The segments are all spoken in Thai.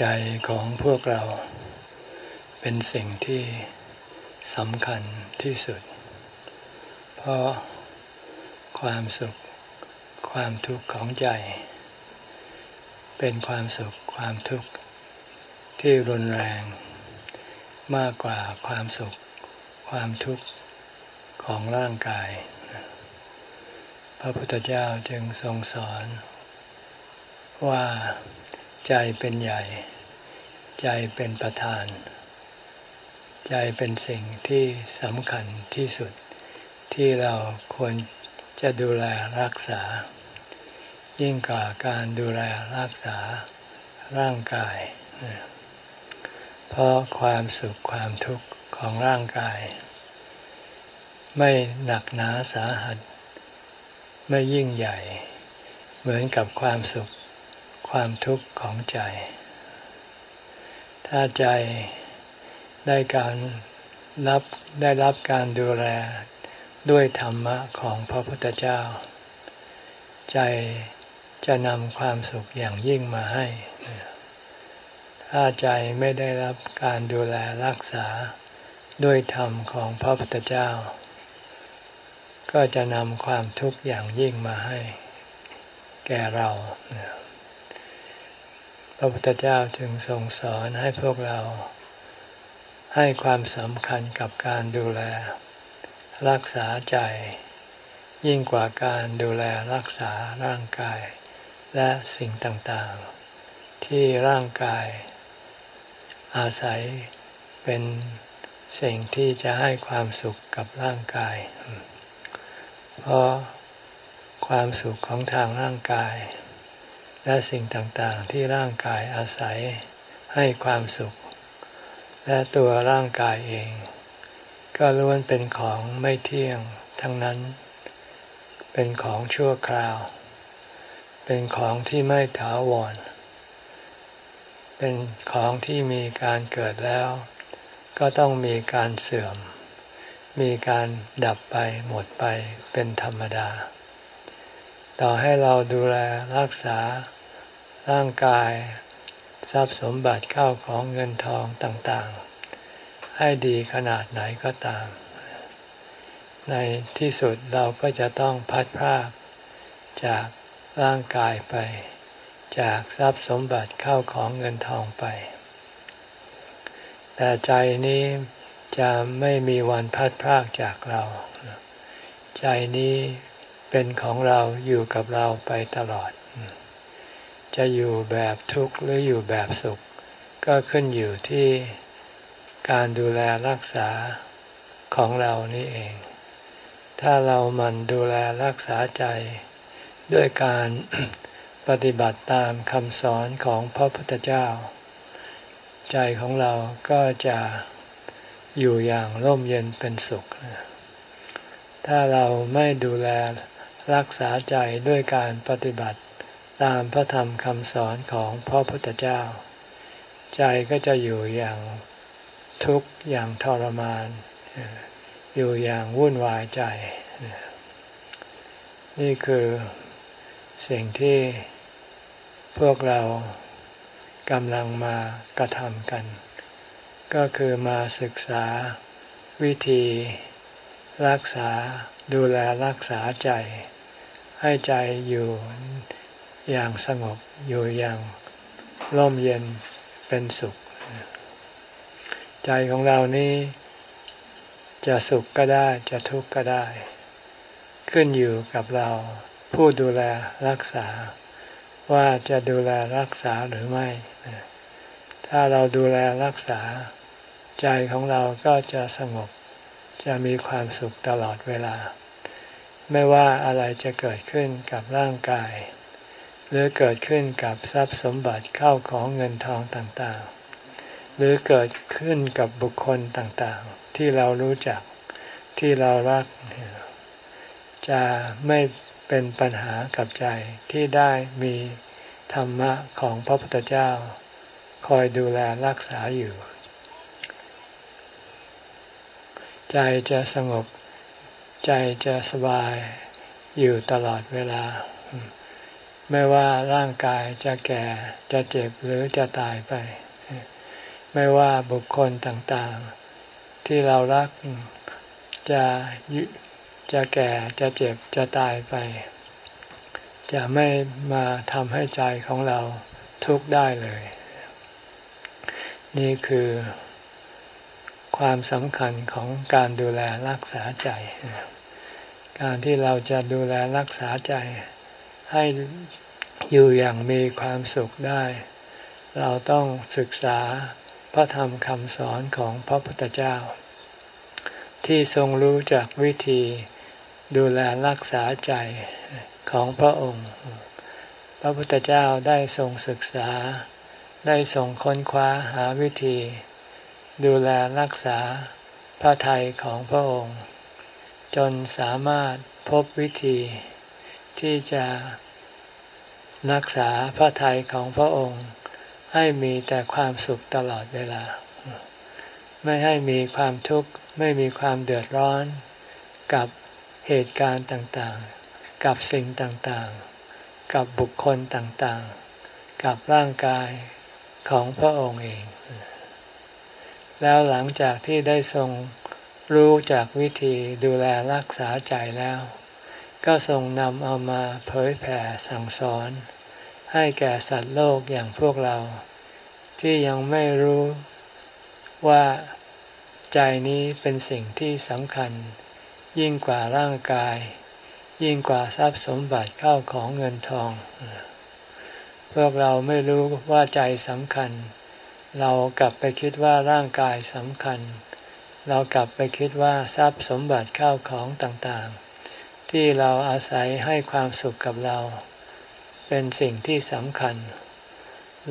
ใจของพวกเรา เป็นสิ่งที่สำคัญที่สุด เพราะความสุขความทุกข์ของใจ เป็นความสุขความทุกข์ที่รุนแรงมากกว่าความสุขความทุกข์ของร่างกาย พระพุทธเจ้าจึงทรงสอนว่า ใจเป็นใหญ่ ใจเป็นประธาน ใจเป็นสิ่งที่สำคัญที่สุดที่เราควรจะดูแลรักษา ยิ่งกว่าการดูแลรักษาร่างกาย เพราะความสุขความทุกข์ของร่างกาย ไม่หนักหนาสาหัส ไม่ยิ่งใหญ่ เหมือนกับความสุข ความทุกข์ของใจ ถ้าใจได้การรับได้รับการดูแลด้วยธรรมะของพระพุทธเจ้า ใจจะนำความสุขอย่างยิ่งมาให้ ถ้าใจไม่ได้รับการดูแลรักษาด้วยธรรมของพระพุทธเจ้า ก็จะนำความทุกข์อย่างยิ่งมาให้ แก่เรา พระพุทธเจ้าจึงทรงสอนให้พวกเราให้ความสำคัญกับการดูแล รักษาใจ ยิ่งกว่าการดูแลรักษาร่างกาย และสิ่งต่างๆ ที่ร่างกาย อาศัยเป็นสิ่งที่จะให้ความสุขกับร่างกาย เพราะความสุขของทางร่างกาย และสิ่งต่างๆที่ร่างกายอาศัยให้ความสุข และตัวร่างกายเอง ก็ล้วนเป็นของไม่เที่ยงทั้งนั้น เป็นของชั่วคราว เป็นของที่ไม่ถาวร เป็นของที่มีการเกิดแล้ว ก็ต้องมีการเสื่อม มีการดับไปหมดไปเป็นธรรมดา ต่อให้เราดูแลรักษาร่างกาย ทรัพย์สมบัติเข้าของเงินทองต่างๆ ให้ดีขนาดไหนก็ตาม ในที่สุดเราก็จะต้องพัดพรากจากร่างกายไป จากทรัพย์สมบัติเข้าของเงินทองไป แต่ใจนี้จะไม่มีวันพัดพรากจากเรา ใจนี้ เป็นของเราอยู่กับเราไปตลอด จะอยู่แบบทุกข์หรืออยู่แบบสุข ก็ขึ้นอยู่ที่การดูแลรักษาของเรานี่เอง ถ้าเรามันดูแลรักษาใจ ด้วยการปฏิบัติตามคำสอนของพระพุทธเจ้า ใจของเราก็จะอยู่อย่างร่มเย็นเป็นสุข ถ้าเราไม่ดูแล รักษาใจด้วยการปฏิบัติตามพระธรรมคำสอนของพระพุทธเจ้า ใจก็จะอยู่อย่างทุกข์อย่างทรมาน อยู่อย่างวุ่นวายใจ นี่คือสิ่งที่พวกเรากำลังมากระทำกัน ก็คือมาศึกษาวิธีรักษาดูแลรักษาใจ ให้ใจอยู่อย่างสงบอยู่อย่างร่มเย็นเป็นสุข ใจของเรานี้จะสุขก็ได้จะทุกข์ก็ได้ ขึ้นอยู่กับเราผู้ดูแลรักษา ว่าจะดูแลรักษาหรือไม่ ถ้าเราดูแลรักษา ใจของเราก็จะสงบจะมีความสุขตลอดเวลา ไม่ว่าอะไรจะเกิดขึ้นกับร่างกาย หรือเกิดขึ้นกับทรัพย์สมบัติเข้าของเงินทองต่างๆ หรือเกิดขึ้นกับบุคคลต่างๆ ที่เรารู้จักที่เรารัก จะไม่เป็นปัญหากับใจที่ได้มีธรรมะของพระพุทธเจ้า คอยดูแลรักษาอยู่ ใจจะสงบ ใจจะสบายอยู่ตลอดเวลา ไม่ว่าร่างกายจะแก่จะเจ็บหรือจะตายไป ไม่ว่าบุคคลต่างๆ ที่เรารักจะจะแก่จะเจ็บจะตายไป จะไม่มาทำให้ใจของเราทุกข์ได้เลย นี่คือความสำคัญของการดูแลรักษาใจ การที่เราจะดูแลรักษาใจให้อยู่อย่างมีความสุขได้ เราต้องศึกษาพระธรรมคำสอนของพระพุทธเจ้า ที่ทรงรู้จักวิธีดูแลรักษาใจของพระองค์ พระพุทธเจ้าได้ทรงศึกษา ได้ทรงค้นคว้าหาวิธี ดูแลรักษาพระทัยของพระองค์ จนสามารถพบวิธีที่จะรักษาพระทัยของพระองค์ ให้มีแต่ความสุขตลอดเวลา ไม่ให้มีความทุกข์ไม่มีความเดือดร้อนกับเหตุการณ์ต่างๆ กับสิ่งต่างๆ กับบุคคลต่างๆ กับร่างกายของพระองค์เอง แล้วหลังจากที่ได้ทรง รู้จากวิธีดูแลรักษาใจแล้ว ก็ทรงนำเอามาเผยแผ่สั่งสอน ให้แก่สัตว์โลกอย่างพวกเรา ที่ยังไม่รู้ว่าใจนี้เป็นสิ่งที่สำคัญ ยิ่งกว่าร่างกาย ยิ่งกว่าทรัพย์สมบัติเข้าของเงินทอง พวกเราไม่รู้ว่าใจสำคัญ เรากลับไปคิดว่าร่างกายสำคัญ เรากลับไปคิดว่าทรัพย์สมบัติเข้าของต่างๆ ที่เราอาศัยให้ความสุขกับเรา เป็นสิ่งที่สำคัญ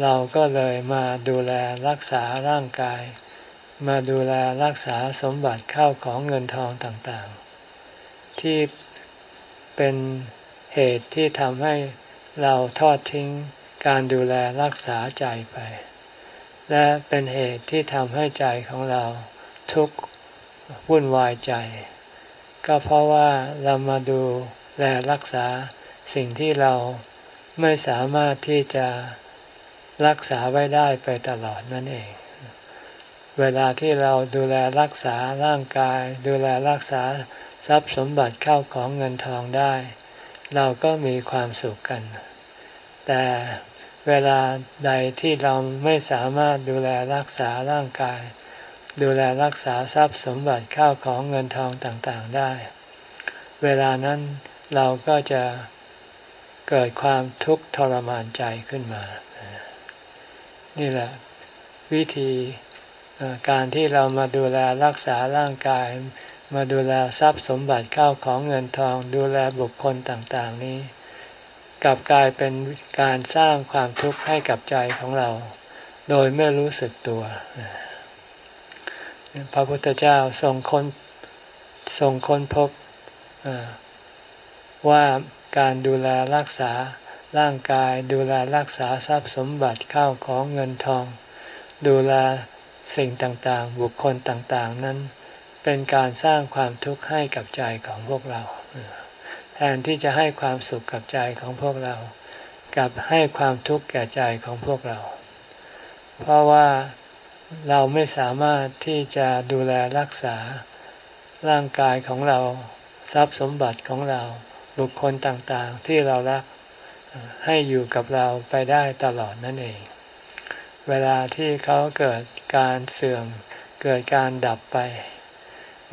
เราก็เลยมาดูแลรักษาร่างกาย มาดูแลรักษาสมบัติเข้าของเงินทองต่างๆ ที่เป็นเหตุที่ทำให้เราทอดทิ้งการดูแลรักษาใจไป และเป็นเหตุที่ทำให้ใจของเรา ทุกข์วุ่นวายใจ ก็เพราะว่าเรามาดูแลรักษาสิ่งที่เราไม่สามารถที่จะรักษาไว้ได้ไปตลอดนั่นเอง เวลาที่เราดูแลรักษาร่างกาย ดูแลรักษาทรัพย์สมบัติเข้าของเงินทองได้ เราก็มีความสุขกัน แต่เวลาใดที่เราไม่สามารถดูแลรักษาร่างกาย ดูแลรักษาทรัพย์สมบัติข้าวของเงินทองต่างๆได้ เวลานั้นเราก็จะเกิดความทุกข์ทรมานใจขึ้นมา นี่แหละ วิธีการที่เรามาดูแลรักษาร่างกาย มาดูแลทรัพย์สมบัติข้าวของเงินทอง ดูแลบุคคลต่างๆ นี้กลับกลายเป็นการสร้างความทุกข์ให้กับใจของเรา โดยไม่รู้สึกตัว พระพุทธเจ้าทรงค้นทรงค้นพบว่าการดูแลรักษาร่างกายดูแลรักษาทรัพย์สมบัติเข้าของเงินทอง ดูแลสิ่งต่างๆ บุคคลต่างๆ นั้น เป็นการสร้างความทุกข์ให้กับใจของพวกเรา แทนที่จะให้ความสุขกับใจของพวกเรากับให้ความทุกข์แก่ใจของพวกเรา เพราะว่า เราไม่สามารถที่จะดูแลรักษาร่างกายของเราทรัพย์สมบัติของเราบุคคลต่างๆ ที่เรารักให้อยู่กับเราไปได้ตลอดนั่นเอง เวลาที่เขาเกิดการเสื่อมเกิดการดับไป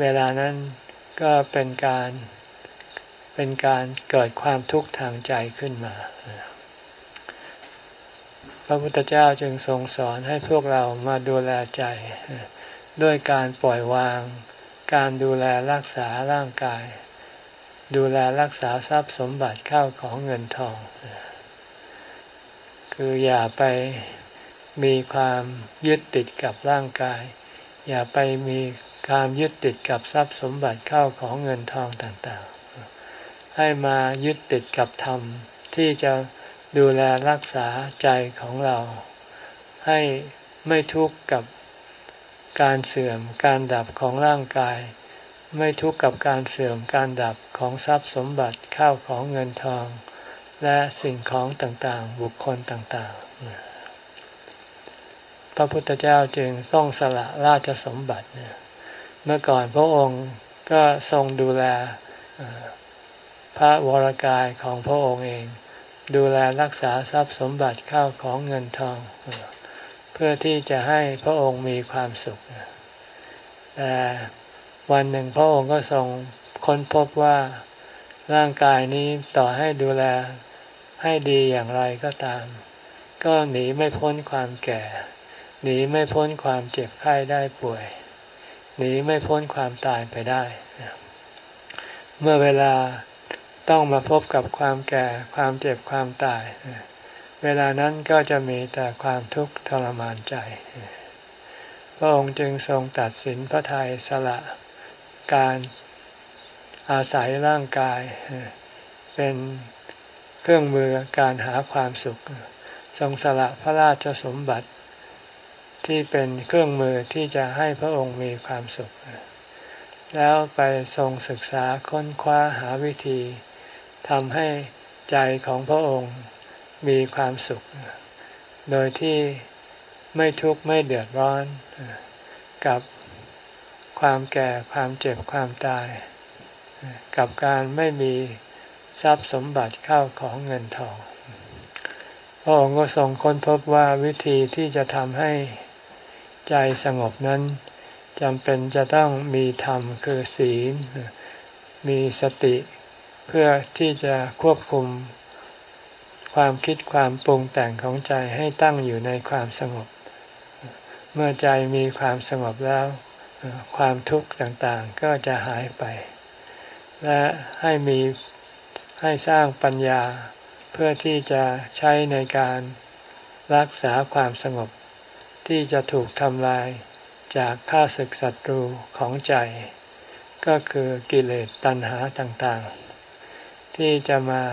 เวลานั้นก็เป็นการเป็นการเกิดความทุกข์ทางใจขึ้นมา ระพุทธเจ้าจึงทรงสอนให้พวกเรามาดูแลใจ ด้วยการปล่อยวาง การดูแลรักษาร่างกาย ดูแลรักษาทรัพย์สมบัติเข้าของเงินทอง คืออย่าไปมีความยึดติดกับร่างกาย อย่าไปมีความยึดติดกับทรัพย์สมบัติเข้าของเงินทองต่างๆ ให้มายึดติดกับธรรมที่จะ ดูแลรักษาใจของเรา ให้ไม่ทุกข์กับการเสื่อมการดับของร่างกาย ไม่ทุกข์กับการเสื่อมการดับของทรัพย์สมบัติข้าวของเงินทอง และสิ่งของต่างๆ บุคคลต่างๆ พระพุทธเจ้าจึงต้องสละราชสมบัติเมื่อก่อนพระองค์ก็ทรงดูแลพระวรากายของพระองค์เอง ดูแลรักษาทรัพย์สมบัติข้าวของเงินทอง เพื่อที่จะให้พระองค์มีความสุข แต่วันหนึ่งพระองค์ก็ทรงค้นพบว่าร่างกายนี้ต่อให้ดูแลให้ดีอย่างไรก็ตาม ก็หนีไม่พ้นความแก่ หนีไม่พ้นความเจ็บไข้ได้ป่วย หนีไม่พ้นความตายไปได้ เมื่อเวลา ต้องมาพบกับความแก่ความเจ็บความตาย เวลานั้นก็จะมีแต่ความทุกข์ทรมานใจ พระองค์จึงทรงตัดสินพระทัยสละการอาศัยร่างกาย เป็นเครื่องมือการหาความสุข ทรงสละพระราชสมบัติที่เป็นเครื่องมือที่จะให้พระองค์มีความสุข แล้วไปทรงศึกษาค้นคว้าหาวิธี ทำให้ใจของพระองค์มีความสุข โดยที่ไม่ทุกข์ไม่เดือดร้อนกับความแก่ความเจ็บความตาย กับการไม่มีทรัพย์สมบัติเข้าของเงินทอง พระองค์ก็ทรงค้นพบว่าวิธีที่จะทำให้ใจสงบนั้นจำเป็นจะต้องมีธรรมคือศีล มีสติ เพื่อที่จะควบคุมความคิดความปรุงแต่งของใจให้ตั้งอยู่ในความสงบ เมื่อใจมีความสงบแล้ว ความทุกข์ต่างๆก็จะหายไป และให้มีให้สร้างปัญญาเพื่อที่จะใช้ในการรักษาความสงบ ที่จะถูกทำลายจากข้าศึกศัตรูของใจ ก็คือกิเลสตัณหาต่างๆ ที่จะมา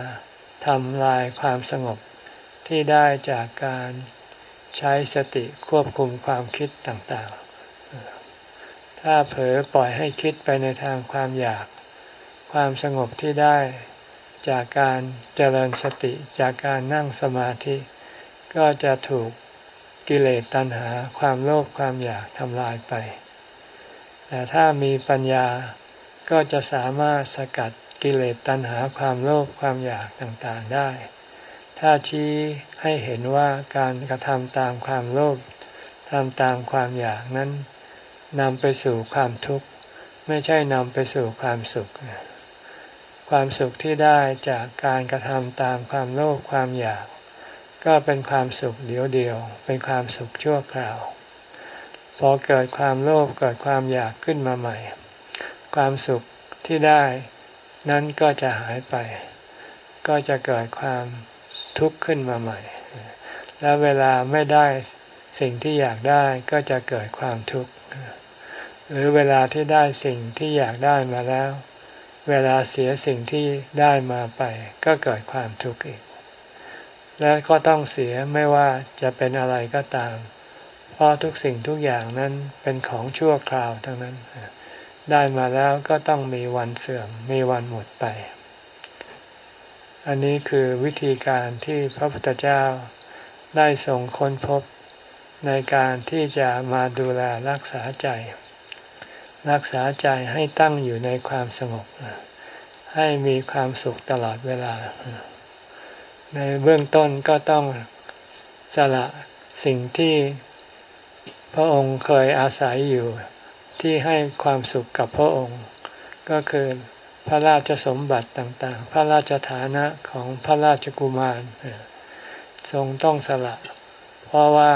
ทำลายความสงบที่ได้จากการใช้สติควบคุมความคิดต่างๆ ถ้าเผลอปล่อยให้คิดไปในทางความอยาก ความสงบที่ได้จากการเจริญสติจากการนั่งสมาธิ ก็จะถูกกิเลสตัณหาความโลภความอยากทำลายไป แต่ถ้ามีปัญญา ก็จะสามารถสกัดกิเลสตัณหาความโลภความอยากต่างๆได้ ถ้าชี้ให้เห็นว่าการกระทำตามความโลภทำตามความอยากนั้นนำไปสู่ความทุกข์ ไม่ใช่นำไปสู่ความสุข ความสุขที่ได้จากการกระทำตามความโลภความอยาก ก็เป็นความสุขเดียวเดียว เป็นความสุขชั่วคราว พอเกิดความโลภเกิดความอยากขึ้นมาใหม่ ความสุขที่ได้นั้นก็จะหายไป ก็จะเกิดความทุกข์ขึ้นมาใหม่ แล้วเวลาไม่ได้สิ่งที่อยากได้ก็จะเกิดความทุกข์ หรือเวลาที่ได้สิ่งที่อยากได้มาแล้ว เวลาเสียสิ่งที่ได้มาไป ก็เกิดความทุกข์อีก และก็ต้องเสียไม่ว่าจะเป็นอะไรก็ตาม เพราะทุกสิ่งทุกอย่างนั้นเป็นของชั่วคราวทั้งนั้น ได้มาแล้วก็ต้องมีวันเสื่อมมีวันหมดไป อันนี้คือวิธีการที่พระพุทธเจ้าได้ทรงค้นพบในการที่จะมาดูแลรักษาใจ รักษาใจให้ตั้งอยู่ในความสงบ ให้มีความสุขตลอดเวลา ในเบื้องต้นก็ต้องสละสิ่งที่พระองค์เคยอาศัยอยู่ ที่ให้ความสุขกับพระองค์ ก็คือพระราชสมบัติต่างๆ พระราชฐานะของพระราชกุมาร ทรงต้องสละ เพราะว่า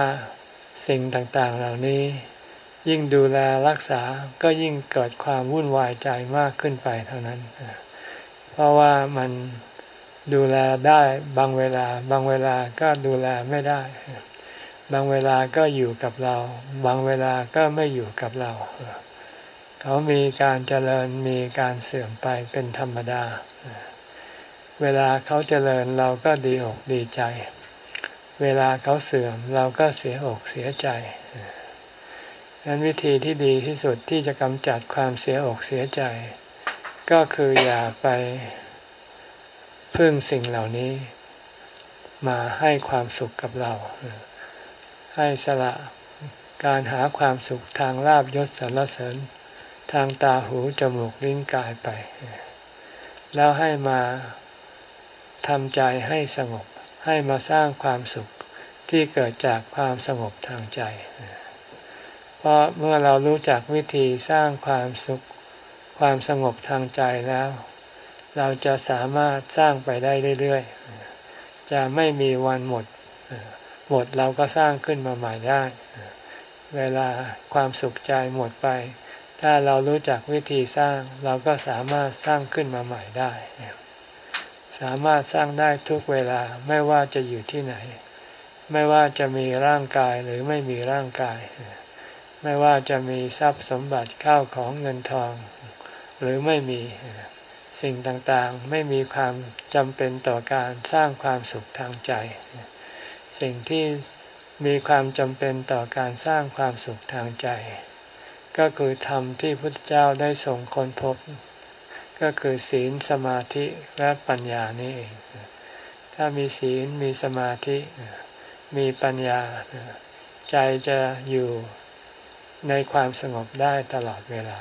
สิ่งต่างๆเหล่านี้ ยิ่งดูแลรักษาก็ยิ่งเกิดความวุ่นวายใจมากขึ้นไปเท่านั้น เพราะว่ามันดูแลได้บางเวลา บางเวลาก็ดูแลไม่ได้ บางเวลาก็อยู่กับเรา บางเวลาก็ไม่อยู่กับเรา เขามีการเจริญมีการเสื่อมไปเป็นธรรมดา เวลาเขาเจริญเราก็ดีอกดีใจ เวลาเขาเสื่อมเราก็เสียอกเสียใจนั้นวิธีที่ดีที่สุดที่จะกำจัดความเสียอกเสียใจ ก็คืออย่าไปพึ่งสิ่งเหล่านี้ มาให้ความสุขกับเรา ให้สละการหาความสุขทางลาบยศสรรเสริญ ทางตาหูจมูกลิ้นกายไป แล้วให้มาทำใจให้สงบ ให้มาสร้างความสุขที่เกิดจากความสงบทางใจ เพราะเมื่อเรารู้จักวิธีสร้างความสุข ความสงบทางใจแล้ว เราจะสามารถสร้างไปได้เรื่อยๆ จะไม่มีวันหมด หมดเราก็สร้างขึ้นมาใหม่ได้ เวลาความสุขใจหมดไป ถ้าเรารู้จักวิธีสร้าง เราก็สามารถสร้างขึ้นมาใหม่ได้ สามารถสร้างได้ทุกเวลาไม่ว่าจะอยู่ที่ไหน ไม่ว่าจะมีร่างกายหรือไม่มีร่างกาย ไม่ว่าจะมีทรัพย์สมบัติข้าวของเงินทอง หรือไม่มีสิ่งต่างๆ ไม่มีความจำเป็นต่อการสร้างความสุขทางใจ สิ่งที่มีความจำเป็นต่อการสร้างความสุขทางใจ ก็คือธรรมที่พุทธเจ้าได้ส่งคนพบ ก็คือศีลสมาธิและปัญญานี่เอง ถ้ามีศีลมีสมาธิ มีปัญญา ใจจะอยู่ในความสงบได้ตลอดเวลา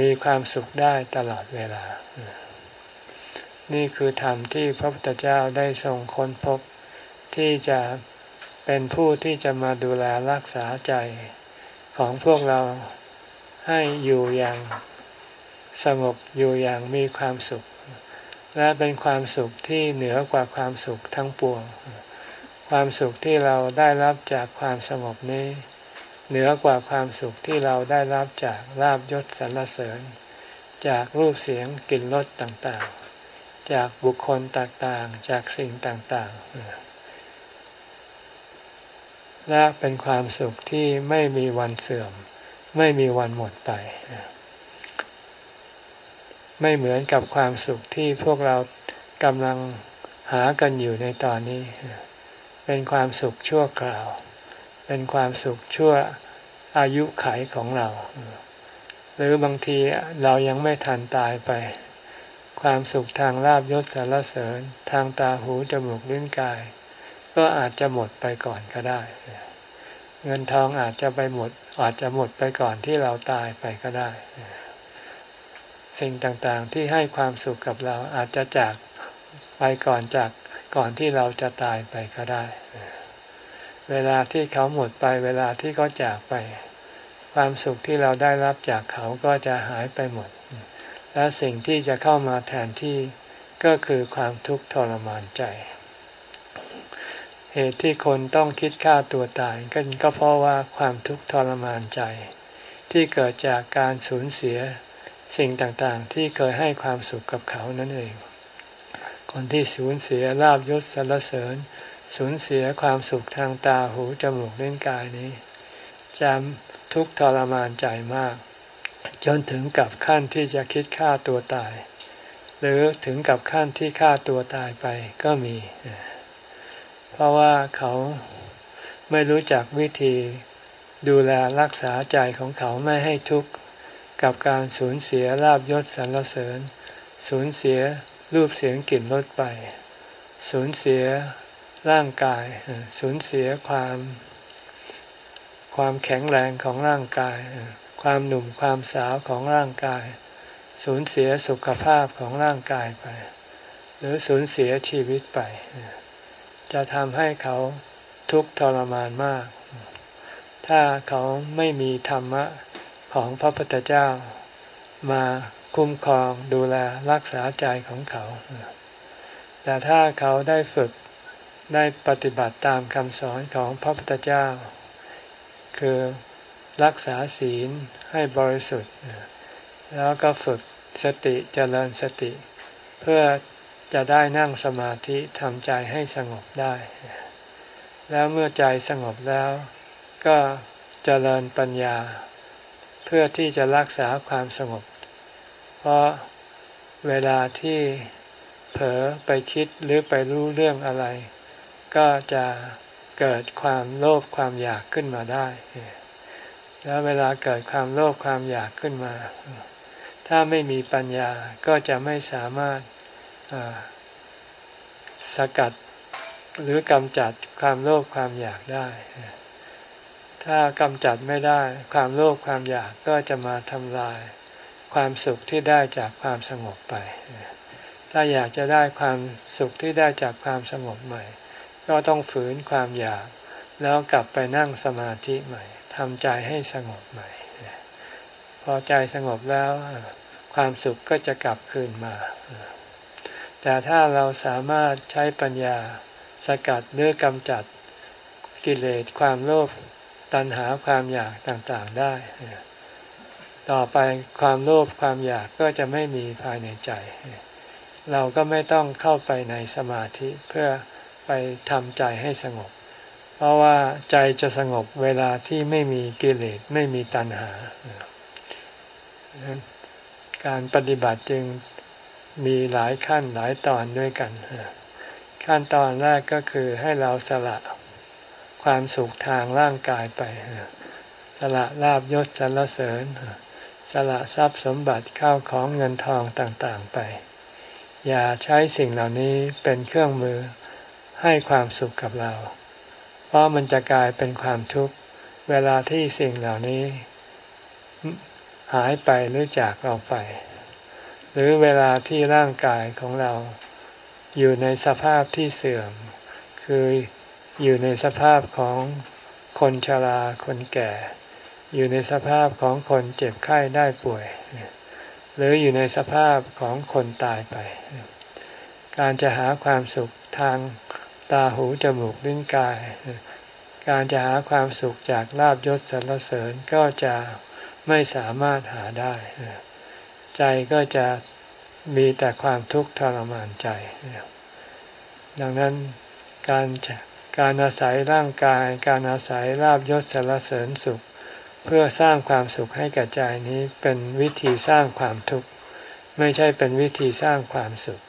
มีความสุขได้ตลอดเวลา นี่คือธรรมที่พระพุทธเจ้าได้ทรงค้นพบ ที่จะเป็นผู้ที่จะมาดูแลรักษาใจของพวกเราให้อยู่อย่างสงบอยู่อย่างมีความสุข และเป็นความสุขที่เหนือกว่าความสุขทั้งปวง ความสุขที่เราได้รับจากความสงบนี้ เหนือกว่าความสุขที่เราได้รับจากลาบยศสรรเสริญ จากรูปเสียงกลิ่นรสต่างๆ จากบุคคลต่างๆ จากสิ่งต่างๆ และเป็นความสุขที่ไม่มีวันเสื่อม ไม่มีวันหมดไป ไม่เหมือนกับความสุขที่พวกเรากำลังหากันอยู่ในตอนนี้ เป็นความสุขชั่วคราว เป็นความสุขชั่วอายุไขของเรา หรือบางทีเรายังไม่ทันตายไป ความสุขทางลาบยศสารเสริญ ทางตาหูจมูกลิ้นกาย ก็อาจจะหมดไปก่อนก็ได้ เงินทองอาจจะไปหมด อาจจะหมดไปก่อนที่เราตายไปก็ได้ สิ่งต่างๆที่ให้ความสุขกับเราอาจจะจากไปก่อนจากก่อนที่เราจะตายไปก็ได้ เวลาที่เขาหมดไป เวลาที่เขาจากไป ความสุขที่เราได้รับจากเขาก็จะหายไปหมด และสิ่งที่จะเข้ามาแทนที่ก็คือความทุกข์ทรมานใจ เหตุที่คนต้องคิดฆ่าตัวตายก็ก็เพราะว่าความทุกข์ทรมานใจ ที่เกิดจากการสูญเสียสิ่งต่างๆ ที่เคยให้ความสุขกับเขานั่นเอง คนที่สูญเสียลาบยศสรรเสริญ สูญเสียความสุขทางตาหูจมูกเล่นกายนี้จะทุกข์ทรมานใจมาก จนถึงกับขั้นที่จะคิดฆ่าตัวตาย หรือถึงกับขั้นที่ฆ่าตัวตายไปก็มี เพราะว่าเขาไม่รู้จักวิธีดูแลรักษาใจของเขาไม่ให้ทุกข์กับการสูญเสียลาบยศสรรเสริญ สูญเสียรูปเสียงกลิ่นรสไป สูญเสียร่างกาย สูญเสียความ ความแข็งแรงของร่างกาย ความหนุ่มความสาวของร่างกาย สูญเสียสุขภาพของร่างกายไป หรือสูญเสียชีวิตไป จะทำให้เขาทุกข์ทรมานมาก ถ้าเขาไม่มีธรรมะของพระพุทธเจ้า มาคุ้มครองดูแลรักษาใจของเขา แต่ถ้าเขาได้ฝึกได้ปฏิบัติตามคำสอนของพระพุทธเจ้า คือ รักษาศีลให้บริสุทธิ์ แล้วก็ฝึกสติเจริญสติ เพื่อจะได้นั่งสมาธิทำใจให้สงบได้ แล้วเมื่อใจสงบแล้ว ก็เจริญปัญญา เพื่อที่จะรักษาความสงบ เพราะเวลาที่เผลอไปคิดหรือไปรู้เรื่องอะไร ก็จะเกิดความโลภความอยากขึ้นมาได้ แล้วเวลาเกิดความโลภความอยากขึ้นมา ถ้าไม่มีปัญญาก็จะไม่สามารถสกัดหรือกำจัดความโลภความอยากได้ ถ้ากำจัดไม่ได้ ความโลภความอยากก็จะมาทำลาย ความสุขที่ได้จากความสงบไป ถ้าอยากจะได้ความสุขที่ได้จากความสงบใหม่ ก็ต้องฝืนความอยาก แล้วกลับไปนั่งสมาธิใหม่ ทำใจให้สงบใหม่ พอใจสงบแล้วความสุขก็จะกลับคืนมา แต่ถ้าเราสามารถใช้ปัญญาสกัดเนื้อกำจัดกิเลสความโลภตัณหาความอยากต่างๆได้ ต่อไปความโลภความอยากก็จะไม่มีภายในใจ เราก็ไม่ต้องเข้าไปในสมาธิเพื่อไปทำใจให้สงบ ราะว่าใจจะสงบเวลาที่ไม่มีกิเลสไม่มีตัณหา การปฏิบัติจึงมีหลายขั้นหลายตอนด้วยกัน ขั้นตอนแรกก็คือให้เราสละความสุขทางร่างกายไป สละลาบยศสรรเสริญ สละทรัพย์สมบัติเข้าของเงินทองต่างๆไป อย่าใช้สิ่งเหล่านี้เป็นเครื่องมือให้ความสุขกับเรา ราะมันจะกลายเป็นความทุกข์เวลาที่สิ่งเหล่านี้ หายไปหรือจากเราไป หรือเวลาที่ร่างกายของเรา อยู่ในสภาพที่เสื่อม คืออยู่ในสภาพของคนชราคนแก่ อยู่ในสภาพของคนเจ็บไข้ได้ป่วย หรืออยู่ในสภาพของคนตายไป การจะหาความสุขทาง ตาหูจมูกลิ้นกาย การจะหาความสุขจากลาบยศสรรเสริญก็จะไม่สามารถหาได้ ใจก็จะมีแต่ความทุกข์ทรมานใจ ดังนั้นการการอาศัยร่างกาย การอาศัยลาบยศสารเสริญสุข เพื่อสร้างความสุขให้กับใจนี้เป็นวิธีสร้างความทุกข์ ไม่ใช่เป็นวิธีสร้างความสุข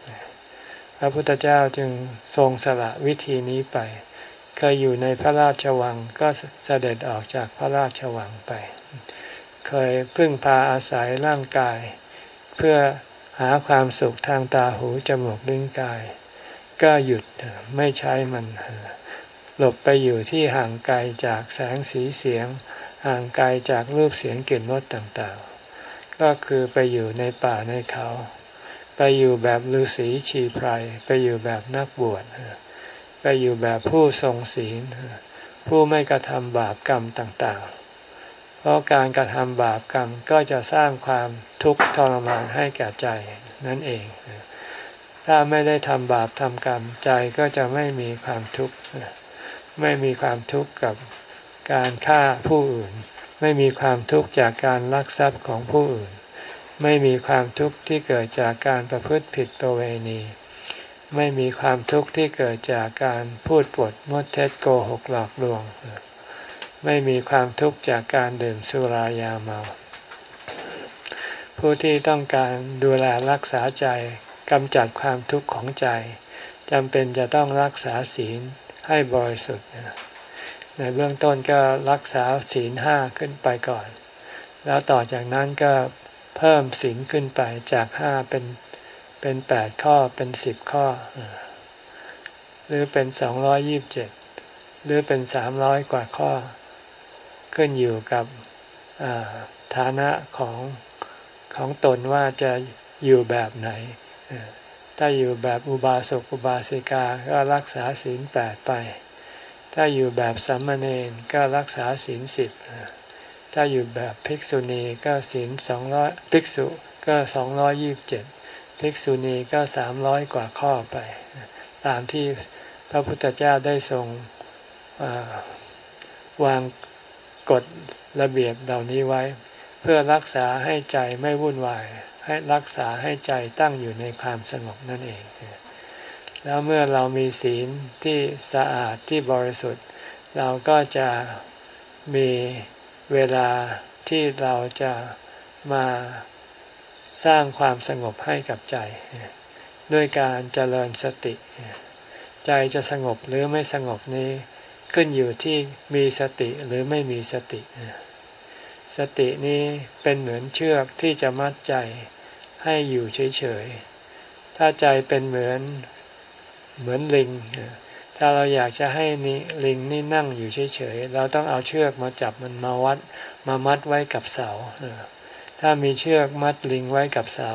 ระพุทธเจ้าจึงทรงสละวิธีนี้ไป เคยอยู่ในพระราชวังก็เสด็จออกจากพระราชวังไป เคยพึ่งพาอาศัยร่างกาย เพื่อหาความสุขทางตาหูจมูกลิ้นกาย ก็หยุดไม่ใช้มันหลบไปอยู่ที่ห่างไกลจากแสงสีเสียง ห่างไกลจากรูปเสียงกลิ่นรสต่างๆ ก็คือไปอยู่ในป่าในเขา ไปอยู่แบบฤาษีชีไพรไปอยู่แบบนักบวชไปอยู่แบบผู้ทรงศีล ผู้ไม่กระทำบาปกรรมต่างๆ เพราะการกระทำบาปกรรมก็จะสร้างความทุกข์ทรมานให้แก่ใจนั่นเอง ถ้าไม่ได้ทำบาปทำกรรมใจก็จะไม่มีความทุกข์ไม่มีความทุกข์กับการฆ่าผู้อื่น ไม่มีความทุกข์จากการลักทรัพย์ของผู้อื่น ไม่มีความทุกข์ที่เกิดจากการประพฤติผิดตัวเวณี ไม่มีความทุกข์ที่เกิดจากการพูดปดมดเท็จโกหกหลอกลวง ไม่มีความทุกข์จากการดื่มสุรายาเมา ผู้ที่ต้องการดูแลรักษาใจกำจัดความทุกข์ของใจจำเป็นจะต้องรักษาศีลให้บริสุทธิ์ในเบื้องต้นก็รักษาศีลห้าขึ้นไปก่อน แล้วต่อจากนั้นก็ เพิ่มศีลขึ้นไปจากห้าเป็นเป็นแปดข้อเป็นสิบข้อ หรือเป็นสองร้อยิบเจ็ดหรือเป็นสามร้อยกว่าข้อ ขึ้นอยู่กับฐานะของของตนว่าจะอยู่แบบไหน ถ้าอยู่แบบอุบาสกอุบาสิกาก็รักษาศีลแปดไป ถ้าอยู่แบบสัมมาเนนก็รักษาศีลสิบ ถ้าอยู่แบบภิกษุณีก็ศีลสองร้อยภิกษุก็สองร้อยยี่บเจ็ดภิกษุณีก็สามร้อยกว่าข้อไป ตามที่พระพุทธเจ้าได้ทรงวางกฎระเบียบเหล่านี้ไว้ เพื่อรักษาให้ใจไม่วุ่นวาย ให้รักษาให้ใจตั้งอยู่ในความสงบนั่นเอง แล้วเมื่อเรามีศีลที่สะอาดที่บริสุทธิ์ เราก็จะมี เวลาที่เราจะมาสร้างความสงบให้กับใจ ด้วยการเจริญสติ ใจจะสงบหรือไม่สงบนี้ ขึ้นอยู่ที่มีสติหรือไม่มีสติ สตินี้เป็นเหมือนเชือกที่จะมัดใจให้อยู่เฉยๆ ถ้าใจเป็นเหมือนเหมือนลิง ถ้าเราอยากจะให้นี่ลิงนี่นั่งอยู่เฉยๆ เราต้องเอาเชือกมาจับมันมาวัด มามัดไว้กับเสา ถ้ามีเชือกมัดลิงไว้กับเสา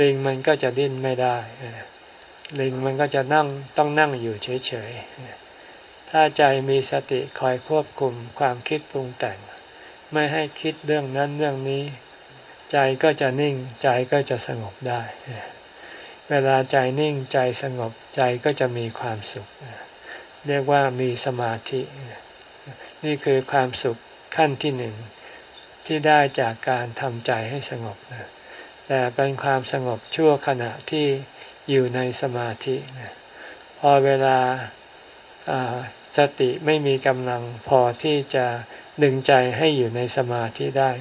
ลิงมันก็จะดิ้นไม่ได้ ลิงมันก็จะนั่งต้องนั่งอยู่เฉยๆ ถ้าใจมีสติคอยควบคุมความคิดปรุงแต่ง ไม่ให้คิดเรื่องนั้นเรื่องนี้ ใจก็จะนิ่งใจก็จะสงบได้ เวลาใจนิ่งใจสงบใจก็จะมีความสุข เรียกว่ามีสมาธิ นี่คือความสุขขั้นที่หนึ่งที่ได้จากการทำใจให้สงบ แต่เป็นความสงบชั่วขณะที่อยู่ในสมาธิพอเวลาสติไม่มีกำลังพอที่จะดึงใจให้อยู่ในสมาธิได้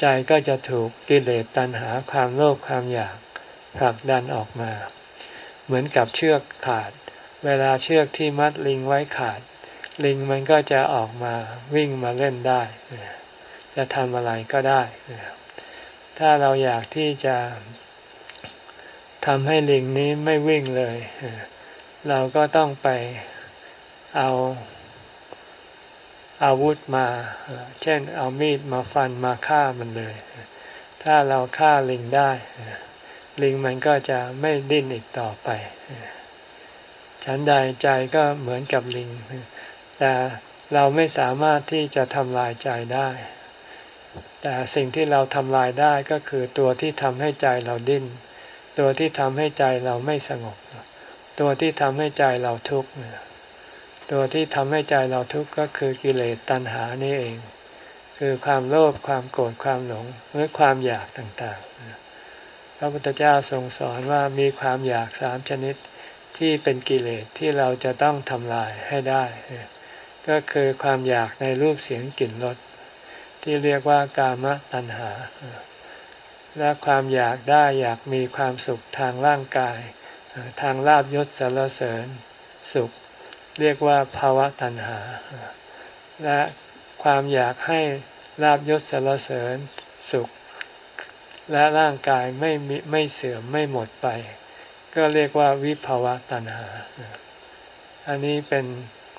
ใจก็จะถูกกิเลสตัณหาความโลภความอยาก ผลักดันออกมา เหมือนกับเชือกขาด เวลาเชือกที่มัดลิงไว้ขาด ลิงมันก็จะออกมาวิ่งมาเล่นได้ จะทำอะไรก็ได้ ถ้าเราอยากที่จะทำให้ลิงนี้ไม่วิ่งเลย เราก็ต้องไปเอาอาวุธมา เช่นเอามีดมาฟันมาฆ่ามันเลย ถ้าเราฆ่าลิงได้ ลิงมันก็จะไม่ดิ้นอีกต่อไป ฉันใดใจก็เหมือนกับลิง แต่เราไม่สามารถที่จะทำลายใจได้ แต่สิ่งที่เราทำลายได้ก็คือตัวที่ทำให้ใจเราดิ้น ตัวที่ทำให้ใจเราไม่สงบ ตัวที่ทำให้ใจเราทุกข์ตัวที่ทำให้ใจเราทุกข์ก็คือกิเลสตัณหานี่เอง คือความโลภความโกรธความหลงหรือความอยากต่างๆ ระพุทธเจ้าทรงสอนว่ามีความอยากสามชนิดที่เป็นกิเลสที่เราจะต้องทำลายให้ได้ ก็คือความอยากในรูปเสียงกลิ่นรสที่เรียกว่ากามตัณหา และความอยากได้อยากมีความสุขทางร่างกาย ทางลาบยศสารเสริญสุข เรียกว่าภาวะตัณหา และความอยากให้ลาบยศสารเสริญสุข และร่างกายไม่ไม่เสื่อมไม่หมดไป ก็เรียกว่าวิภาวะตัณหา อันนี้เป็น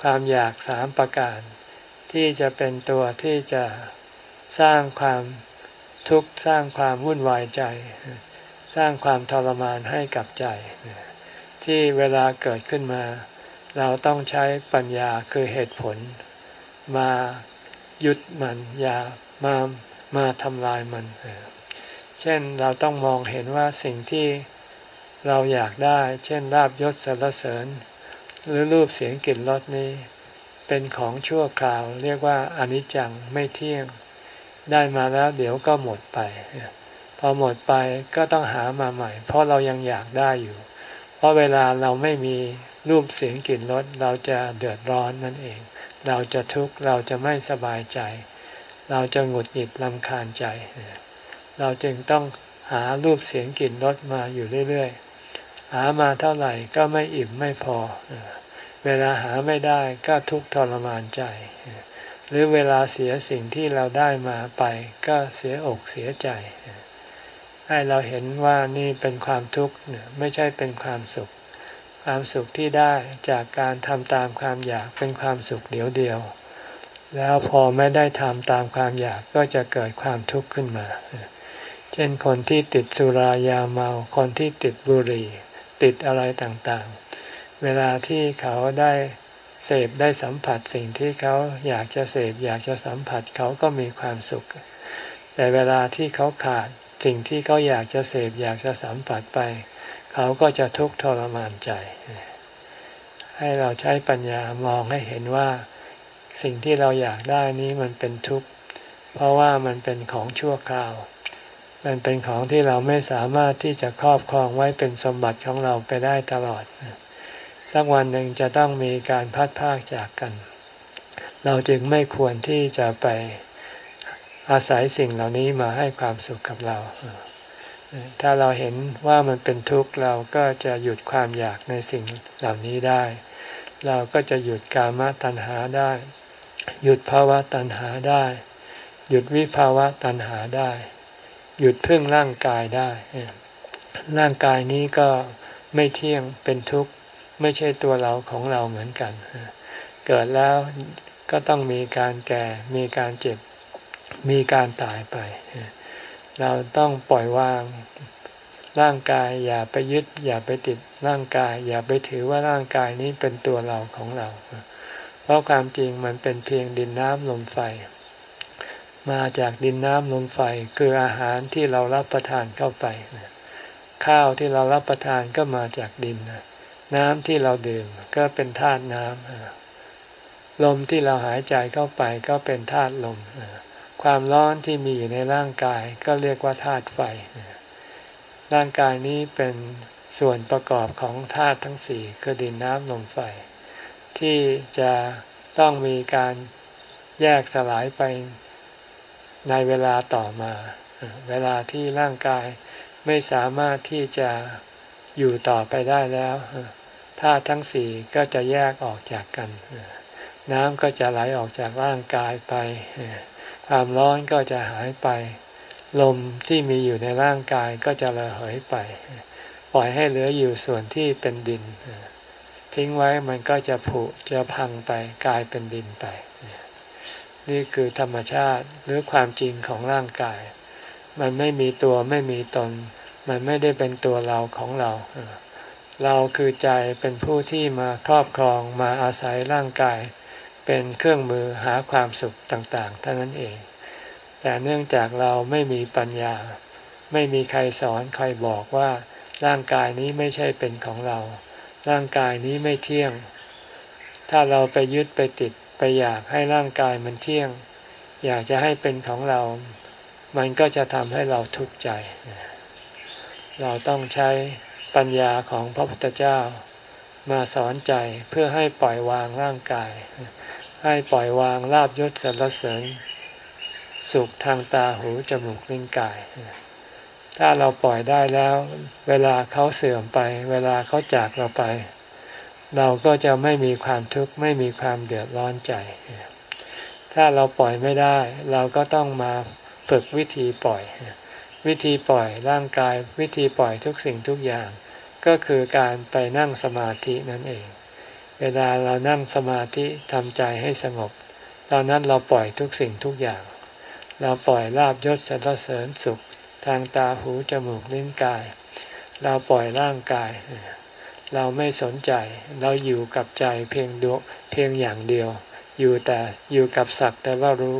ความอยากสามประการ ที่จะเป็นตัวที่จะสร้างความทุกข์สร้างความวุ่นวายใจ สร้างความทรมานให้กับใจ ที่เวลาเกิดขึ้นมา เราต้องใช้ปัญญาคือเหตุผล มายุดมันอย่ามามาทำลายมันเช่นเราต้องมองเห็นว่าสิ่งที่เราอยากได้ เช่นลาบยศสรรเสริญ หรือรูปเสียงกลิ่นรสนี้ เป็นของชั่วคราว เรียกว่าอนิจจังไม่เที่ยง ได้มาแล้วเดี๋ยวก็หมดไป พอหมดไปก็ต้องหามาใหม่ เพราะเรายังอยากได้อยู่ เพราะเวลาเราไม่มีรูปเสียงกลิ่นรสเราจะเดือดร้อนนั่นเอง เราจะทุกข์เราจะไม่สบายใจ เราจะหงุดหงิดลำคาญใจ เราจึงต้องหารูปเสียงกลิ่นรสมาอยู่เรื่อยๆ หามาเท่าไหร่ก็ไม่อิ่มไม่พอ เวลาหาไม่ได้ก็ทุกข์ทรมานใจ หรือเวลาเสียสิ่งที่เราได้มาไปก็เสียอกเสียใจ ให้เราเห็นว่านี่เป็นความทุกข์ไม่ใช่เป็นความสุข ความสุขที่ได้จากการทำตามความอยากเป็นความสุขเดียวเดียว แล้วพอไม่ได้ทำตามความอยากก็จะเกิดความทุกข์ขึ้นมา เช่นคนที่ติดสุรายาเมา คนที่ติดบุหรี่ ติดอะไรต่างๆ เวลาที่เขาได้เสพได้สัมผัสสิ่งที่เขาอยากจะเสพอยากจะสัมผัสเขาก็มีความสุข แต่เวลาที่เขาขาดสิ่งที่เขาอยากจะเสพอยากจะสัมผัสไป เขาก็จะทุกข์ทรมานใจ ให้เราใช้ปัญญามองให้เห็นว่าสิ่งที่เราอยากได้นี้มันเป็นทุกข์ เพราะว่ามันเป็นของชั่วคราว มันเป็นของที่เราไม่สามารถที่จะครอบครองไว้เป็นสมบัติของเราไปได้ตลอด สักวันหนึ่งจะต้องมีการพัดพากจากกัน เราจึงไม่ควรที่จะไปอาศัยสิ่งเหล่านี้มาให้ความสุขกับเรา ถ้าเราเห็นว่ามันเป็นทุกข์เราก็จะหยุดความอยากในสิ่งเหล่านี้ได้ เราก็จะหยุดกามตัณหาได้ หยุดภาวะตัณหาได้ หยุดวิภาวะตัณหาได้ หยุดพึ่งร่างกายได้ ร่างกายนี้ก็ไม่เที่ยงเป็นทุกข์ไม่ใช่ตัวเราของเราเหมือนกัน เกิดแล้วก็ต้องมีการแก่ มีการเจ็บ มีการตายไป เราต้องปล่อยวางร่างกาย อย่าไปยึด อย่าไปติดร่างกาย อย่าไปถือว่าร่างกายนี้เป็นตัวเราของเรา เพราะความจริงมันเป็นเพียงดินน้ำลมไฟ มาจากดินน้ำลมไฟคืออาหารที่เรารับประทานเข้าไป ข้าวที่เรารับประทานก็มาจากดิน น้ำที่เราดื่มก็เป็นธาตุน้ำลมที่เราหายใจเข้าไปก็เป็นธาตุลม ความร้อนที่มีอยู่ในร่างกายก็เรียกว่าธาตุไฟ ร่างกายนี้เป็นส่วนประกอบของธาตุทั้งสี่คือดินน้ำลมไฟ ที่จะต้องมีการแยกสลายไป ในเวลาต่อมา เวลาที่ร่างกายไม่สามารถที่จะอยู่ต่อไปได้แล้วธาตุทั้งสี่ก็จะแยกออกจากกัน น้ำก็จะไหลออกจากร่างกายไป ความร้อนก็จะหายไป ลมที่มีอยู่ในร่างกายก็จะระเหยไป ปล่อยให้เหลืออยู่ส่วนที่เป็นดิน ทิ้งไว้มันก็จะผุจะพังไปกลายเป็นดินไป นี่คือธรรมชาติหรือความจริงของร่างกาย มันไม่มีตัวไม่มีตน มันไม่ได้เป็นตัวเราของเรา เราคือใจเป็นผู้ที่มาครอบครองมาอาศัยร่างกาย เป็นเครื่องมือหาความสุขต่างๆเท่านั้นเอง แต่เนื่องจากเราไม่มีปัญญา ไม่มีใครสอนใครบอกว่า ร่างกายนี้ไม่ใช่เป็นของเรา ร่างกายนี้ไม่เที่ยง ถ้าเราไปยึดไปติด ไปอยากให้ร่างกายมันเที่ยง อยากจะให้เป็นของเรา มันก็จะทำให้เราทุกข์ใจ เราต้องใช้ปัญญาของพระพุทธเจ้ามาสอนใจเพื่อให้ปล่อยวางร่างกาย ให้ปล่อยวางลาบยศสรรเสริญ สุขทางตาหูจมูกลิ้นกาย ถ้าเราปล่อยได้แล้ว เวลาเขาเสื่อมไป เวลาเขาจากเราไป เราก็จะไม่มีความทุกข์ไม่มีความเดือดร้อนใจ ถ้าเราปล่อยไม่ได้ เราก็ต้องมาฝึกวิธีปล่อย วิธีปล่อยร่างกายวิธีปล่อยทุกสิ่งทุกอย่าง ก็คือการไปนั่งสมาธินั่นเอง เวลาเรานั่งสมาธิทำใจให้สงบ ตอนนั้นเราปล่อยทุกสิ่งทุกอย่าง เราปล่อยลาบยศสรรเสริญสุข ทางตาหูจมูกลิ้นกาย เราปล่อยร่างกายเเราไม่สนใจ เราอยู่กับใจเพียงดวงเพียงอย่างเดียว อยู่แต่อยู่กับสักแต่ว่ารู้